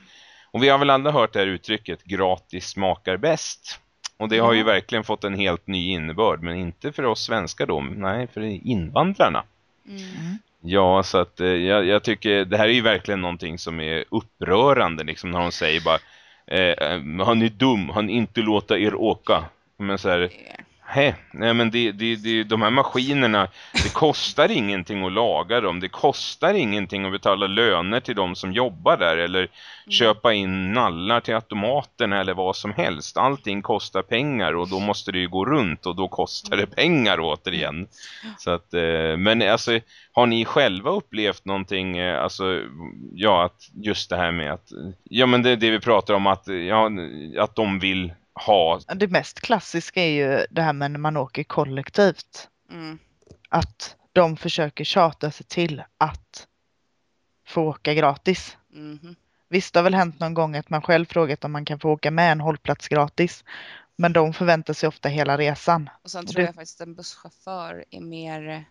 Och vi har väl alla hört det här uttrycket, gratis smakar bäst. Och det har ju verkligen fått en helt ny innebörd. Men inte för oss svenskar då, nej för invandrarna. Mm. Ja, så att eh, jag, jag, tycker det här är ju verkligen någonting som är upprörande liksom när hon säger bara eh, eh han är dum, han inte låta er åka. Men så här, Hej, nej men det, det, det, de här maskinerna, det kostar ingenting att laga dem. Det kostar ingenting att betala löner till de som jobbar där eller mm. köpa in nallar till automaten eller vad som helst. Allting kostar pengar och då måste det ju gå runt och då kostar det pengar återigen. Så att, eh, men alltså, har ni själva upplevt någonting, eh, alltså, ja, att just det här med att, ja men det, det vi pratar om att, ja, att de vill ha. Det mest klassiska är ju det här med när man åker kollektivt. Mm. Att de försöker tjata sig till att få åka gratis. Mm. Visst det har väl hänt någon gång att man själv frågat om man kan få åka med en hållplats gratis. Men de förväntar sig ofta hela resan. Och sen Och tror det- jag faktiskt att en busschaufför är mer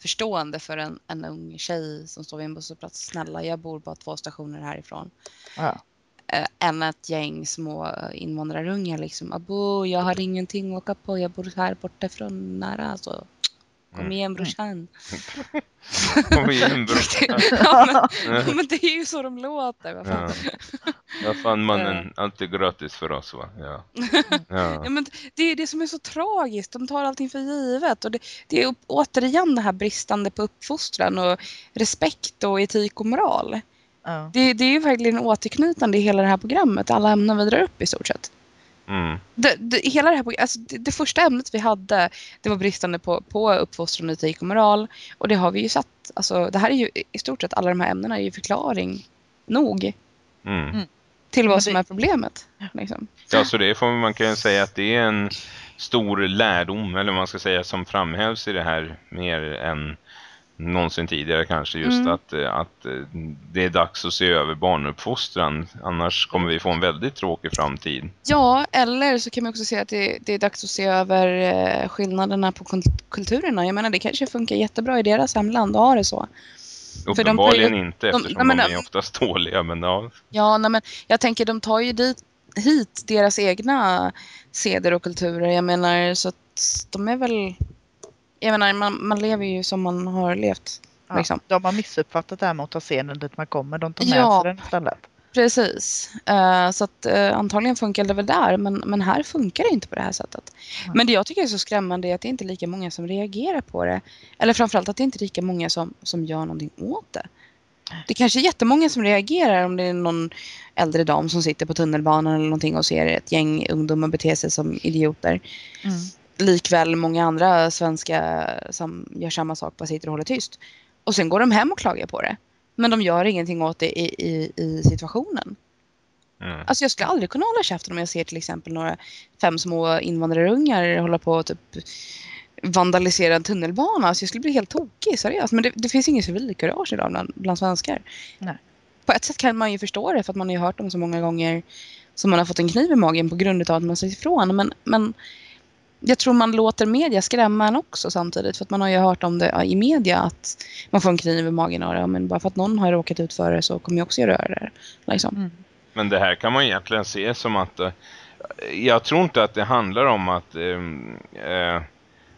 förstående för en, en ung tjej som står vid en busshållplats. Snälla, jag bor bara två stationer härifrån. Ja. Eh, än ett gäng små invandrarungar liksom. Abo, jag har ingenting att åka på. Jag bor här bortifrån nära. Alltså. Kom Mm. igen brorsan. Kom igen brorsan. ja, men, men det är ju så de låter. Vad fan. Ja. Ja, fan mannen, allt är gratis för oss va? Ja. Ja, Ja. men det är det som är så tragiskt. De tar allting för givet. Och det, det är återigen det här bristande på uppfostran och respekt och etik och moral. Ja. Det, det är ju verkligen återknytande i hela det här programmet. Alla ämnen vi drar upp i stort sett. Mm. Det, det, hela det, här, alltså det, det första ämnet vi hade det var bristande på, på uppfostran, etik och moral. Och det har vi ju sett. Alltså, det här är ju i stort sett alla de här ämnena är ju förklaring nog Mm. till Men vad som är problemet. Liksom. Ja, så det får man kan säga att det är en stor lärdom, eller man ska säga, som framhävs i det här mer än någonsin tidigare kanske just Mm. att, eh, att eh, det är dags att se över barnuppfostran annars kommer vi få en väldigt tråkig framtid. Ja, eller så kan man också säga att det, det är dags att se över eh, skillnaderna på kul- kulturerna. Jag menar, det kanske funkar jättebra i deras hemland att ha det så. de Uppenbarligen inte de- eftersom nej, men de de- är oftast dåliga men ja. Ja, nej, men jag tänker de tar ju dit, hit deras egna seder och kulturer. Jag menar, så att de är väl... Jag menar, man, man lever ju som man har levt. Ja. Liksom. De har missuppfattat det här med att ta scenen dit man kommer. De tar med Ja. sig den istället. Precis. Eh, så att uh, antagligen funkar det väl där, men, men här funkar det inte på det här sättet. Nej. Men det jag tycker är så skrämmande är att det inte är lika många som reagerar på det. Eller framförallt att det inte är lika många som, som gör någonting åt det. Det kanske är jättemånga som reagerar om det är någon äldre dam som sitter på tunnelbanan eller någonting och ser ett gäng ungdomar bete sig som idioter. Mm. Likväl många andra svenskar som gör samma sak bara sitter och håller tyst. Och sen går de hem och klagar på det. Men de gör ingenting åt det i, i, i situationen. Mm. Alltså jag skulle aldrig kunna hålla käften om jag ser till exempel några fem små invandrarungar hålla på och typ vandalisera en tunnelbana. Alltså jag skulle bli helt tokig, seriöst. Men det, det finns ingen civilkurage idag bland, bland svenskar. Nej. På ett sätt kan man ju förstå det för att man har ju hört dem så många gånger som man har fått en kniv i magen på grund av att man säger ifrån. Men, men jag tror man låter media skrämma en också samtidigt. För att man har ju hört om det i media att man får en kniv i magen och ja, men bara för att någon har råkat ut för det så kommer jag också göra det. Liksom. Mm. Men det här kan man egentligen se som att eh, jag tror inte att det handlar om att eh, eh,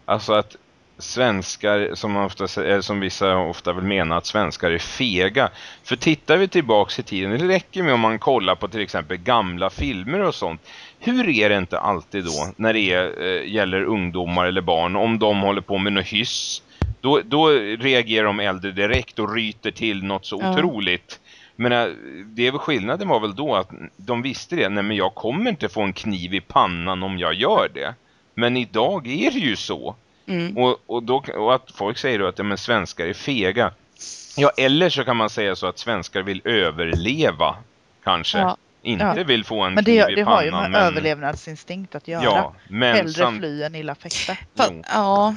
alltså att svenskar som, man ofta, som vissa ofta vill mena att svenskar är fega. För tittar vi tillbaks i tiden, det räcker med om man kollar på till exempel gamla filmer och sånt. Hur är det inte alltid då när det är, eh, gäller ungdomar eller barn om de håller på med något hyss? Då, då reagerar de äldre direkt och ryter till något så Ja. otroligt. Men äh, det är väl skillnaden var väl då att de visste det. Nej men jag kommer inte få en kniv i pannan om jag gör det. Men idag är det ju så. Mm. Och, och, då, och att folk säger då att ja, men svenskar är fega. Ja, eller så kan man säga så att svenskar vill överleva. Kanske. Ja. Inte Ja. vill få en Men kniv det, i det pannan. har ju med men, överlevnadsinstinkt att göra. Ja, men, Hellre sam, fly än illa fäkta. Ja,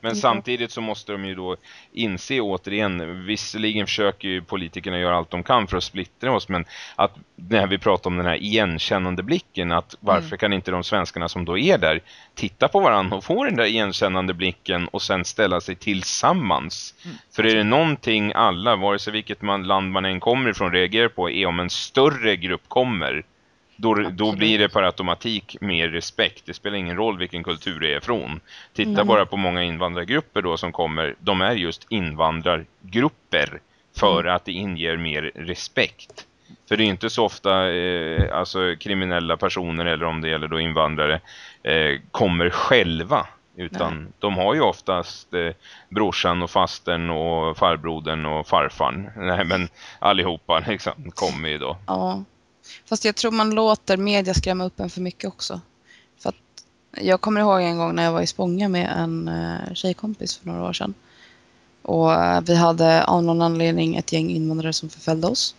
men Ja. samtidigt så måste de ju då inse återigen, visserligen försöker ju politikerna göra allt de kan för att splittra oss, men att när vi pratar om den här igenkännande blicken, att varför Mm. kan inte de svenskarna som då är där titta på varandra och få den där igenkännande blicken och sen ställa sig tillsammans? Mm. För är det någonting alla, vare sig vilket man, land man än kommer ifrån, reagerar på är om en större grupp kommer då, då blir det per automatik mer respekt. Det spelar ingen roll vilken kultur det är från. Titta Mm. bara på många invandrargrupper då som kommer. De är just invandrargrupper för Mm. att det inger mer respekt. För det är inte så ofta eh, alltså kriminella personer eller om det gäller då invandrare eh, kommer själva. Utan de har ju oftast eh, brorsan och fastern och farbrodern och farfarn. Nej men allihopa liksom kommer ju då. ja. Fast jag tror man låter media skrämma upp en för mycket också. För att jag kommer ihåg en gång när jag var i Spånga med en uh, tjejkompis för några år sedan. Och eh, vi hade av någon anledning ett gäng invandrare som förföljde oss.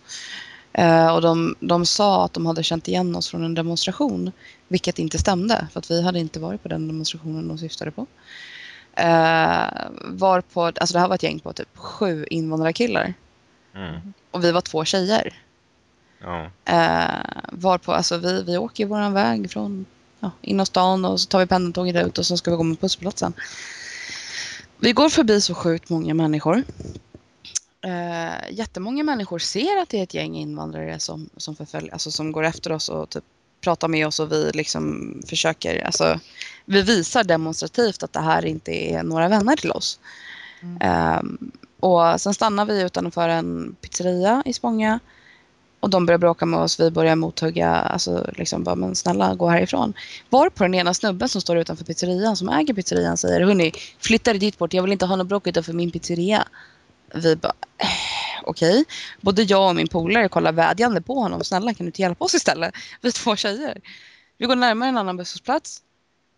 Eh, och de, de sa att de hade känt igen oss från en demonstration. Vilket inte stämde, för att vi hade inte varit på den demonstrationen de syftade på. Var på, alltså det här var ett gäng på typ sju invandrarkillar. Mm. Och vi var två tjejer. Ja. Eh, varpå, alltså vi, vi åker våran väg från ja, in stan och så tar vi pendeltåget ut och så ska vi gå med bussplatsen. Vi går förbi så sjukt många människor. Uh, jättemånga människor ser att det är ett gäng invandrare som, som förföljer, alltså som går efter oss och typ pratar med oss och vi liksom försöker, alltså vi visar demonstrativt att det här inte är några vänner till oss. Mm. Um, och sen stannar vi utanför en pizzeria i Spånga och de börjar bråka med oss, vi börjar mothugga, alltså liksom bara men snälla gå härifrån. Var på den ena snubben som står utanför pizzerian som äger pizzerian säger hörni, flytta dit bort, jag vill inte ha något bråk utanför min pizzeria. Vi bara eh, okej. Okay. Både jag och min polare kollar vädjande på honom, snälla kan du inte hjälpa oss istället? Vi två tjejer. Vi går närmare en annan busshållplats.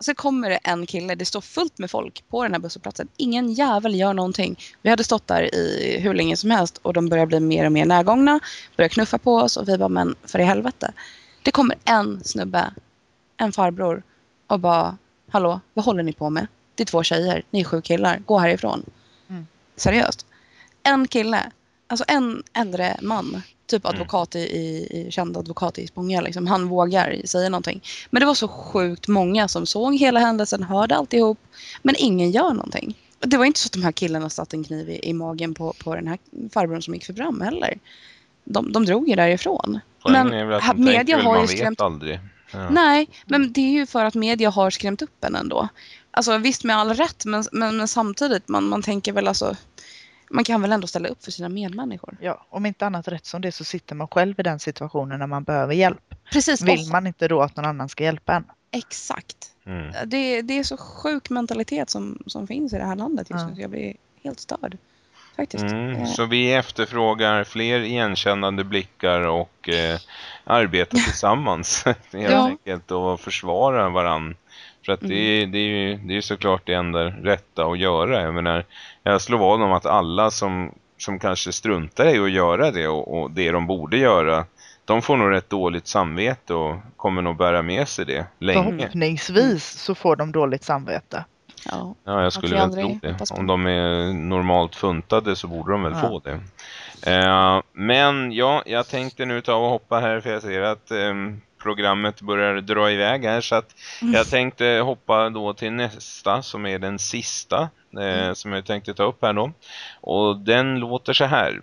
Så kommer det en kille, det står fullt med folk på den här busshållplatsen. Ingen jävel gör någonting. Vi hade stått där i hur länge som helst och de börjar bli mer och mer närgångna. Börjar knuffa på oss och vi bara, men för i helvete. Det kommer en snubbe, en farbror och bara, hallå, vad håller ni på med? Det är två tjejer, ni är sju killar, gå härifrån. Mm. Seriöst. En kille, alltså en äldre man typ mm. advokat i, i, känd advokat i Spånga. Liksom. Han vågar säga någonting. Men det var så sjukt många som såg hela händelsen, hörde alltihop. Men ingen gör någonting. Det var inte så att de här killarna satte en kniv i, i magen på, på den här farbrorn som gick för fram heller. De, de drog ju därifrån. Poängen men är väl att de media har ju skrämt... aldrig. Ja. Nej, men det är ju för att media har skrämt upp en ändå. Alltså visst med all rätt, men, men, men samtidigt, man, man tänker väl alltså man kan väl ändå ställa upp för sina medmänniskor? Ja, om inte annat rätt som det så sitter man själv i den situationen när man behöver hjälp. Precis. Vill man inte då att någon annan ska hjälpa en? Exakt. Mm. Det, det är så sjuk mentalitet som, som finns i det här landet just nu. Jag blir helt störd. Faktiskt. Mm, så vi efterfrågar fler igenkännande blickar och eh, arbeta tillsammans helt ja. enkelt och försvara varandra. För att det, mm. det, är ju, det är såklart det enda rätta att göra. Jag menar, jag slår vad om att alla som, som kanske struntar i att göra det och, och, det de borde göra, de får nog rätt dåligt samvete och kommer nog bära med sig det länge. Förhoppningsvis så får de dåligt samvete. Ja, ja jag skulle väl tro det. Om de är normalt funtade så borde de väl ja. få det. Uh, men ja, jag tänkte nu ta och hoppa här för jag ser att um, programmet börjar dra iväg här så att mm. jag tänkte hoppa då till nästa som är den sista eh, mm. som jag tänkte ta upp här då. Och den låter så här.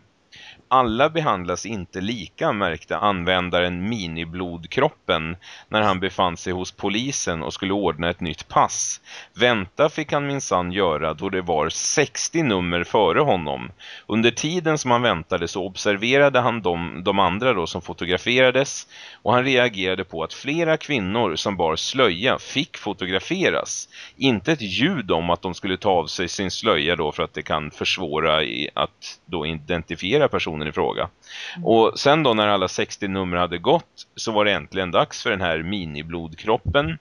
Alla behandlas inte lika, märkte användaren miniblodkroppen när han befann sig hos polisen och skulle ordna ett nytt pass. Vänta fick han minsann göra då det var 60 nummer före honom. Under tiden som han väntade så observerade han de, de andra då som fotograferades och han reagerade på att flera kvinnor som bar slöja fick fotograferas. Inte ett ljud om att de skulle ta av sig sin slöja då för att det kan försvåra att då identifiera personen i fråga. Mm. Och sen då när alla 60 nummer hade gått så var det äntligen dags för den här miniblodkroppen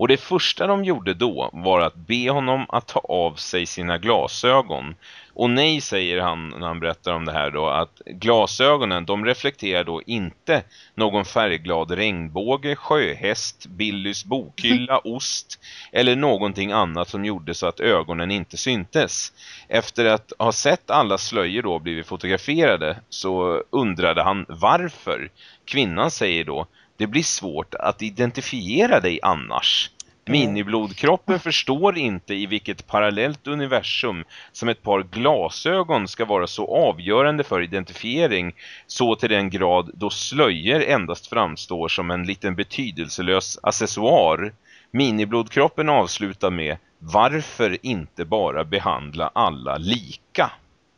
och det första de gjorde då var att be honom att ta av sig sina glasögon. Och nej säger han när han berättar om det här då att glasögonen de reflekterar då inte någon färgglad regnbåge, sjöhäst, Billys bokhylla, ost eller någonting annat som gjorde så att ögonen inte syntes. Efter att ha sett alla slöjor då blivit fotograferade så undrade han varför. Kvinnan säger då det blir svårt att identifiera dig annars. Miniblodkroppen förstår inte i vilket parallellt universum som ett par glasögon ska vara så avgörande för identifiering så till den grad då slöjer endast framstår som en liten betydelselös accessoar. Miniblodkroppen avslutar med varför inte bara behandla alla lika?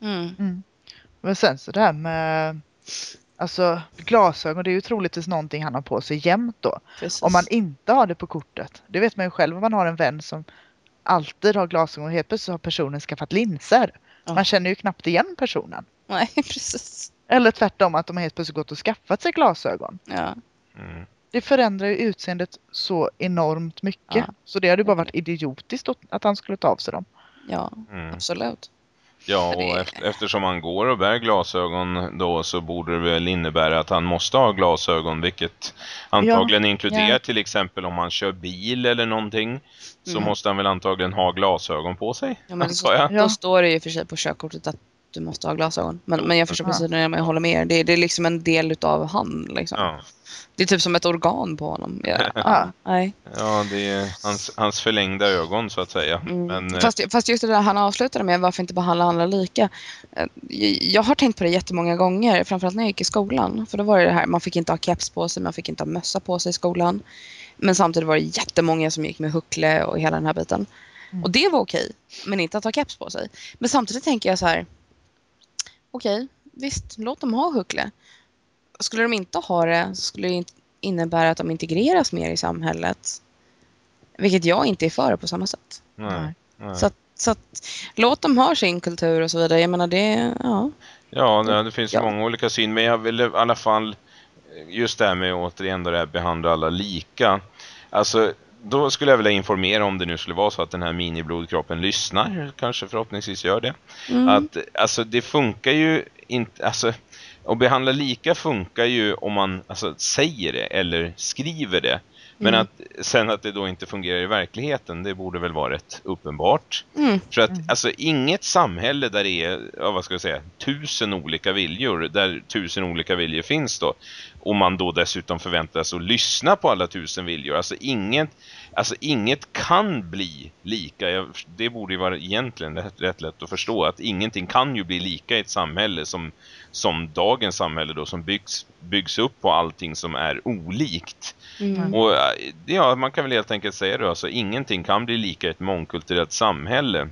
Mm. Mm. Men sen så det här med Alltså glasögon det är ju troligtvis någonting han har på sig jämt då. Precis. Om man inte har det på kortet. Det vet man ju själv om man har en vän som alltid har glasögon och helt plötsligt har personen skaffat linser. Ja. Man känner ju knappt igen personen. Nej, precis. Eller tvärtom att de helt plötsligt gått och skaffat sig glasögon. Ja. Mm. Det förändrar ju utseendet så enormt mycket. Ja. Så det hade ju bara varit idiotiskt att han skulle ta av sig dem. Ja, mm. absolut. Ja, och efter, eftersom han går och bär glasögon då så borde det väl innebära att han måste ha glasögon, vilket antagligen ja, inkluderar ja. till exempel om han kör bil eller någonting så mm. måste han väl antagligen ha glasögon på sig. Ja, men så, jag. Då står det ju för sig på körkortet att du måste ha glasögon. Men, men jag förstår precis när jag håller med er. Det, det är liksom en del utav han liksom. Ja. Det är typ som ett organ på honom. Ja, Ja. nej. Ja, det är hans, hans förlängda ögon så att säga. Mm. Men, eh, Fast, fast just det där han avslutade med, varför inte behandla alla lika? Eh, Jag har tänkt på det jättemånga gånger, framförallt när jag gick i skolan. För då var det det här, man fick inte ha keps på sig, man fick inte ha mössa på sig i skolan. Men samtidigt var det jättemånga som gick med huckle och hela den här biten. Mm. Och det var okej, men inte att ha keps på sig. Men samtidigt tänker jag så här, okej, visst, låt dem ha huckle. Skulle de inte ha det så skulle det inte innebära att de integreras mer i samhället. Vilket jag inte är för på samma sätt. nej, nej. Så, att, så att låt dem ha sin kultur och så vidare. Jag menar det, ja. Ja, det, det finns ju Ja. många olika syn, men jag vill i alla fall just det här med återigen då det här behandla alla lika. Alltså, då skulle jag vilja informera om det nu skulle vara så att den här miniblodkroppen lyssnar, kanske förhoppningsvis gör det. Mm. Att alltså det funkar ju inte, alltså att behandla lika funkar ju om man alltså, säger det eller skriver det. Men Mm. att sen att det då inte fungerar i verkligheten, det borde väl vara rätt uppenbart. Mm. För att alltså inget samhälle där det är, ja, vad ska jag säga, tusen olika viljor, där tusen olika viljor finns då, och man då dessutom förväntas att lyssna på alla tusen viljor, alltså inget, alltså inget kan bli lika, det borde ju vara egentligen rätt, rätt lätt att förstå, att ingenting kan ju bli lika i ett samhälle som, som dagens samhälle då, som byggs, byggs upp på allting som är olikt. Mm. Och eh, ja, man kan väl helt enkelt säga det, alltså ingenting kan bli lika ett mångkulturellt samhälle.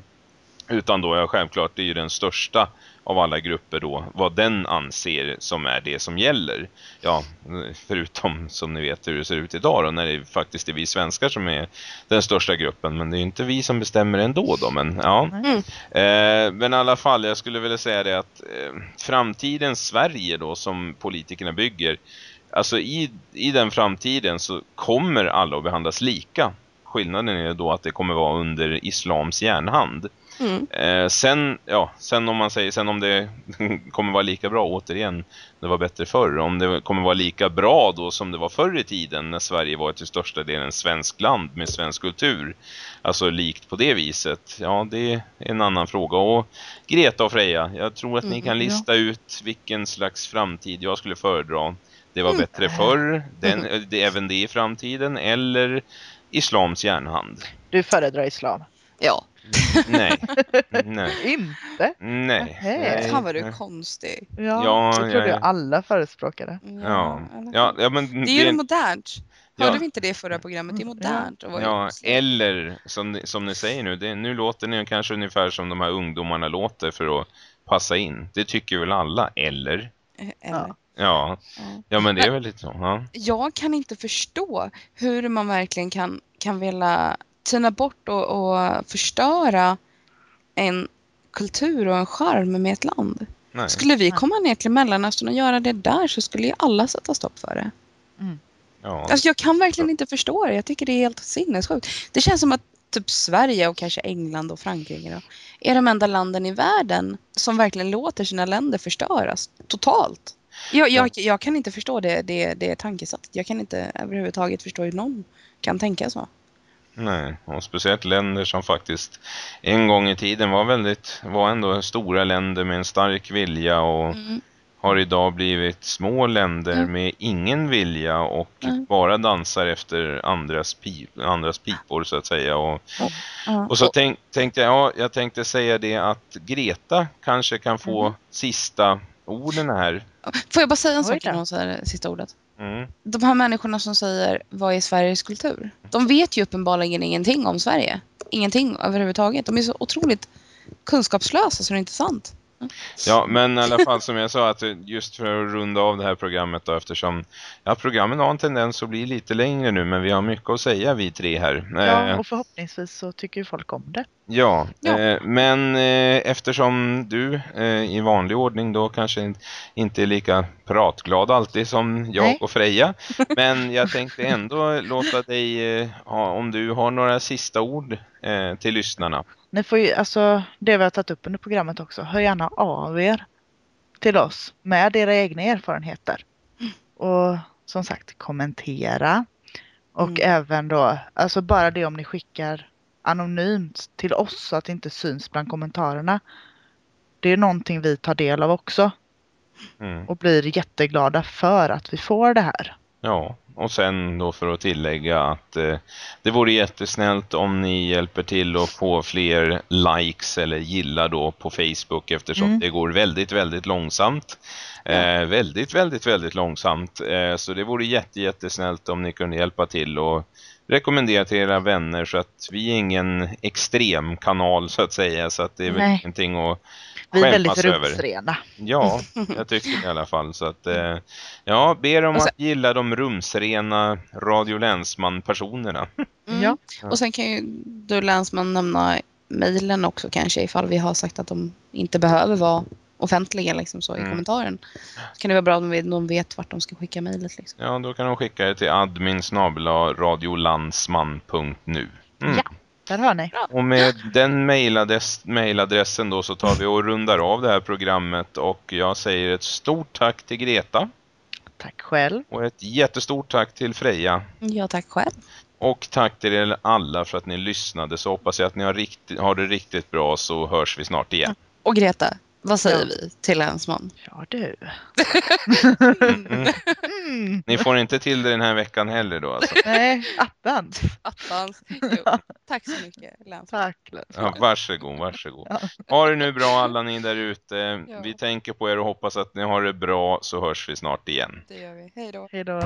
Utan då, ja självklart, det är ju den största av alla grupper då, vad den anser som är det som gäller. Ja, förutom som ni vet hur det ser ut idag då, när det faktiskt är vi svenskar som är den största gruppen. Men det är ju inte vi som bestämmer ändå då, men ja. Mm. Eh, men i alla fall, jag skulle vilja säga det att eh, framtidens Sverige då som politikerna bygger, alltså i, i den framtiden så kommer alla att behandlas lika. Skillnaden är då att det kommer vara under islams järnhand. Mm. Eh, sen, ja, sen om man säger, sen om det kommer vara lika bra, återigen, det var bättre förr. Om det kommer vara lika bra då som det var förr i tiden när Sverige var till största delen svensk land med svensk kultur. Alltså likt på det viset. Ja, det är en annan fråga. Och Greta och Freja, jag tror att ni Mm, kan ja. lista ut vilken slags framtid jag skulle föredra. Det var Mm. bättre förr, den, det, även det i framtiden, eller islams järnhand. Du föredrar islam? Ja, Nej, nej. Inte? Nej. Nej. fan vad du är konstig. Ja, Ja, det trodde ja, ja. jag alla förespråkade. Ja. Ja, ja, men Det är ju modernt. Hörde Ja. vi inte det i förra programmet? Det är modernt. vara Ja, eller som, ni- som ni säger nu, det, nu låter ni kanske ungefär som de här ungdomarna låter för att passa in. Det tycker väl alla, eller? Eller- Ja. Ja, ja. ja men det är väl lite så. Ja. Jag kan inte förstå hur man verkligen kan, kan vilja tina bort och, och förstöra en kultur och en charm med ett land. Nej. Skulle vi komma ner till Mellanöstern och göra det där så skulle ju alla sätta stopp för det. Ja. Alltså jag kan verkligen inte förstå det. Jag tycker det är helt sinnessjukt. Det känns som att typ Sverige och kanske England och Frankrike då, är de enda landen i världen som verkligen låter sina länder förstöras totalt. Jag, jag, jag kan inte förstå det, det, det tankesättet. Jag kan inte överhuvudtaget förstå hur någon kan tänka så. Nej, och speciellt länder som faktiskt en gång i tiden var väldigt, var ändå stora länder med en stark vilja och Mm. har idag blivit små länder Mm. med ingen vilja och Mm. bara dansar efter andras, pip, andras pipor så att säga. Och, och så tänk, tänkte jag, ja, jag tänkte säga det att Greta kanske kan få Mm. sista orden här. Får jag bara säga en sak innan hon säger sista ordet? Mm. De här människorna som säger vad är Sveriges kultur? De vet ju uppenbarligen ingenting om Sverige. Ingenting överhuvudtaget. De är så otroligt kunskapslösa så det är inte sant. Ja, men i alla fall som jag sa, att just för att runda av det här programmet då, eftersom ja, programmen har en tendens att bli lite längre nu, men vi har mycket att säga vi tre här. Ja, Eh, och förhoppningsvis så tycker folk om det. Ja, Ja. Eh, men eh, eftersom du eh, i vanlig ordning då kanske in- inte är lika pratglad alltid som jag Nej. och Freja. Men jag tänkte ändå låta dig, eh, ha, om du har några sista ord eh, till lyssnarna. Ni får ju, alltså det vi har tagit upp under programmet också, hör gärna av er till oss med era egna erfarenheter. Och som sagt kommentera. Och Mm. även då, alltså bara det om ni skickar anonymt till oss så att det inte syns bland kommentarerna. Det är någonting vi tar del av också Mm. och blir jätteglada för att vi får det här. Ja, och sen då för att tillägga att eh, det vore jättesnällt om ni hjälper till att få fler likes eller gilla då på Facebook eftersom Mm. det går väldigt, väldigt långsamt. Eh, väldigt, väldigt, väldigt långsamt. Eh, så det vore jätte, jättesnällt om ni kunde hjälpa till och rekommendera till era vänner så att vi är ingen extrem kanal så att säga så att det är väl Nej. ingenting att Vi är väldigt rumsrena. Ja, jag tycker det i alla fall. Så att, eh, ja, ber om sen- att gilla de rumsrena Radio Länsman-personerna. Mm. Ja. Och sen kan ju du länsman nämna mejlen också kanske ifall vi har sagt att de inte behöver vara offentliga liksom så i Mm. kommentaren. Så kan det vara bra om vi- de vet vart de ska skicka mejlet liksom. Ja, då kan de skicka det till admin radiolandsman.nu. Mm. Ja. Där har ni. Och med den mailadress, mailadressen då så tar vi och rundar av det här programmet och jag säger ett stort tack till Greta Tack själv. och ett jättestort tack till Freja. Ja, tack själv. Och tack till er alla för att ni lyssnade så hoppas jag att ni har, rikt- har det riktigt bra så hörs vi snart igen. Och Greta, vad säger Ja. vi till länsman? Ja du. Mm, mm. Mm. Ni får inte till det den här veckan heller då alltså. Nej, attans. Attans. Jo, tack så mycket länsman. Tack. Ja, varsågod, varsågod. Ja. Ha det nu bra alla ni där ute. Ja. Vi tänker på er och hoppas att ni har det bra så hörs vi snart igen. Det gör vi. Hej då. Hej då.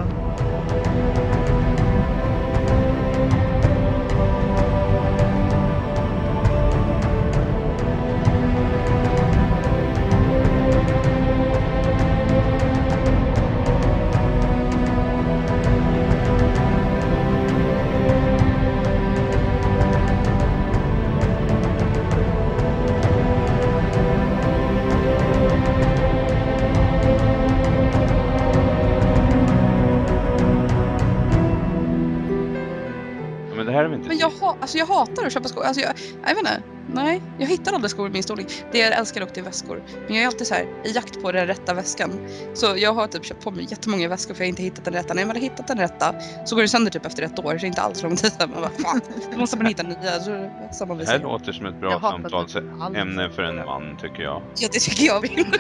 Alltså jag hatar att köpa skor. Alltså jag, jag vet inte. Nej, jag hittar aldrig skor i min storlek. Det jag älskar dock det är väskor. Men jag är alltid så här i jakt på den rätta väskan. Så jag har typ köpt på mig jättemånga väskor för jag har inte hittat den rätta. När jag väl har hittat den rätta så går det sönder typ efter ett år. Så det är inte alls lång tid. Man bara, fan, då måste man hitta nya. Så samma Det här låter som ett bra samtalsämne allt- för en man tycker jag. Ja, det tycker jag vill.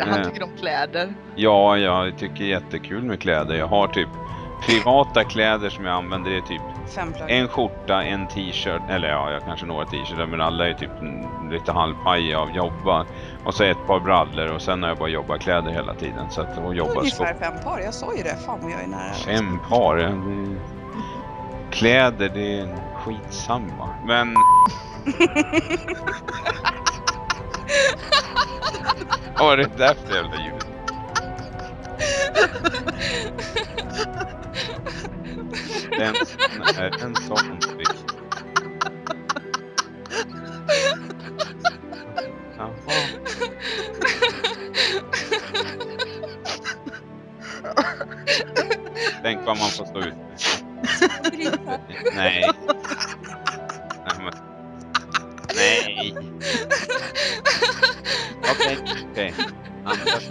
Han tycker om kläder. Ja, jag tycker jättekul med kläder. Jag har typ privata kläder som jag använder. Är typ en skjorta, en t-shirt, eller ja, jag kanske några t-shirtar, men alla är typ lite halvpajiga av jobba. Och så ett par brallor och sen har jag bara jobbarkläder hela tiden. Så att, och jobbar Ungefär fem par. Jag sa ju det. Fan vad jag är nära. Fem par. Det... Kläder, det är skitsamma. Men... Vad är det där för jävla ljud? Den är en sån film. Jaha. Tänk vad man får stå ut med. Nej. Nej. men- Nej. Okej, okej. Andas.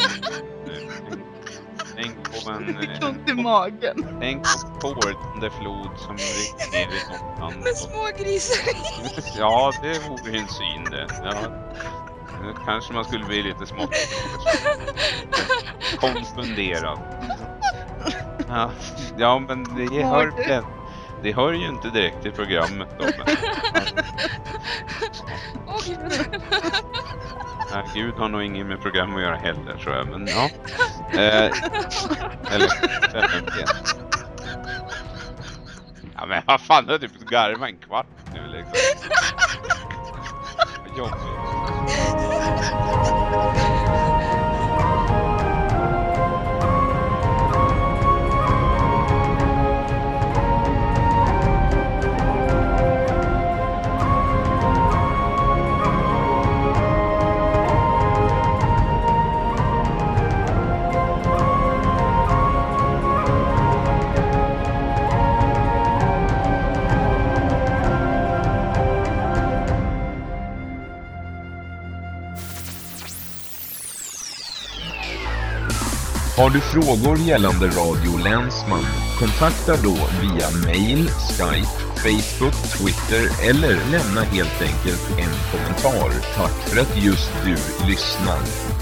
Tänk på en... eh, Ont i magen. Tänk på porlande flod som rinner ner i Norrland. Med små grisar i. Ja, det vore ju en syn det. Ja. Nu Kanske man skulle bli lite smått konfunderad. Ja, ja men det hör, det, det hör ju inte direkt till programmet då. Men. ja, Gud har nog inget med program att göra heller tror jag. Men ja. Eh, eller. Ja men vad fan, jag har typ garvat en kvart nu liksom. Jobbigt. Har du frågor gällande Radio Länsman? Kontakta då via mail, Skype, Facebook, Twitter eller lämna helt enkelt en kommentar. Tack för att just du lyssnar.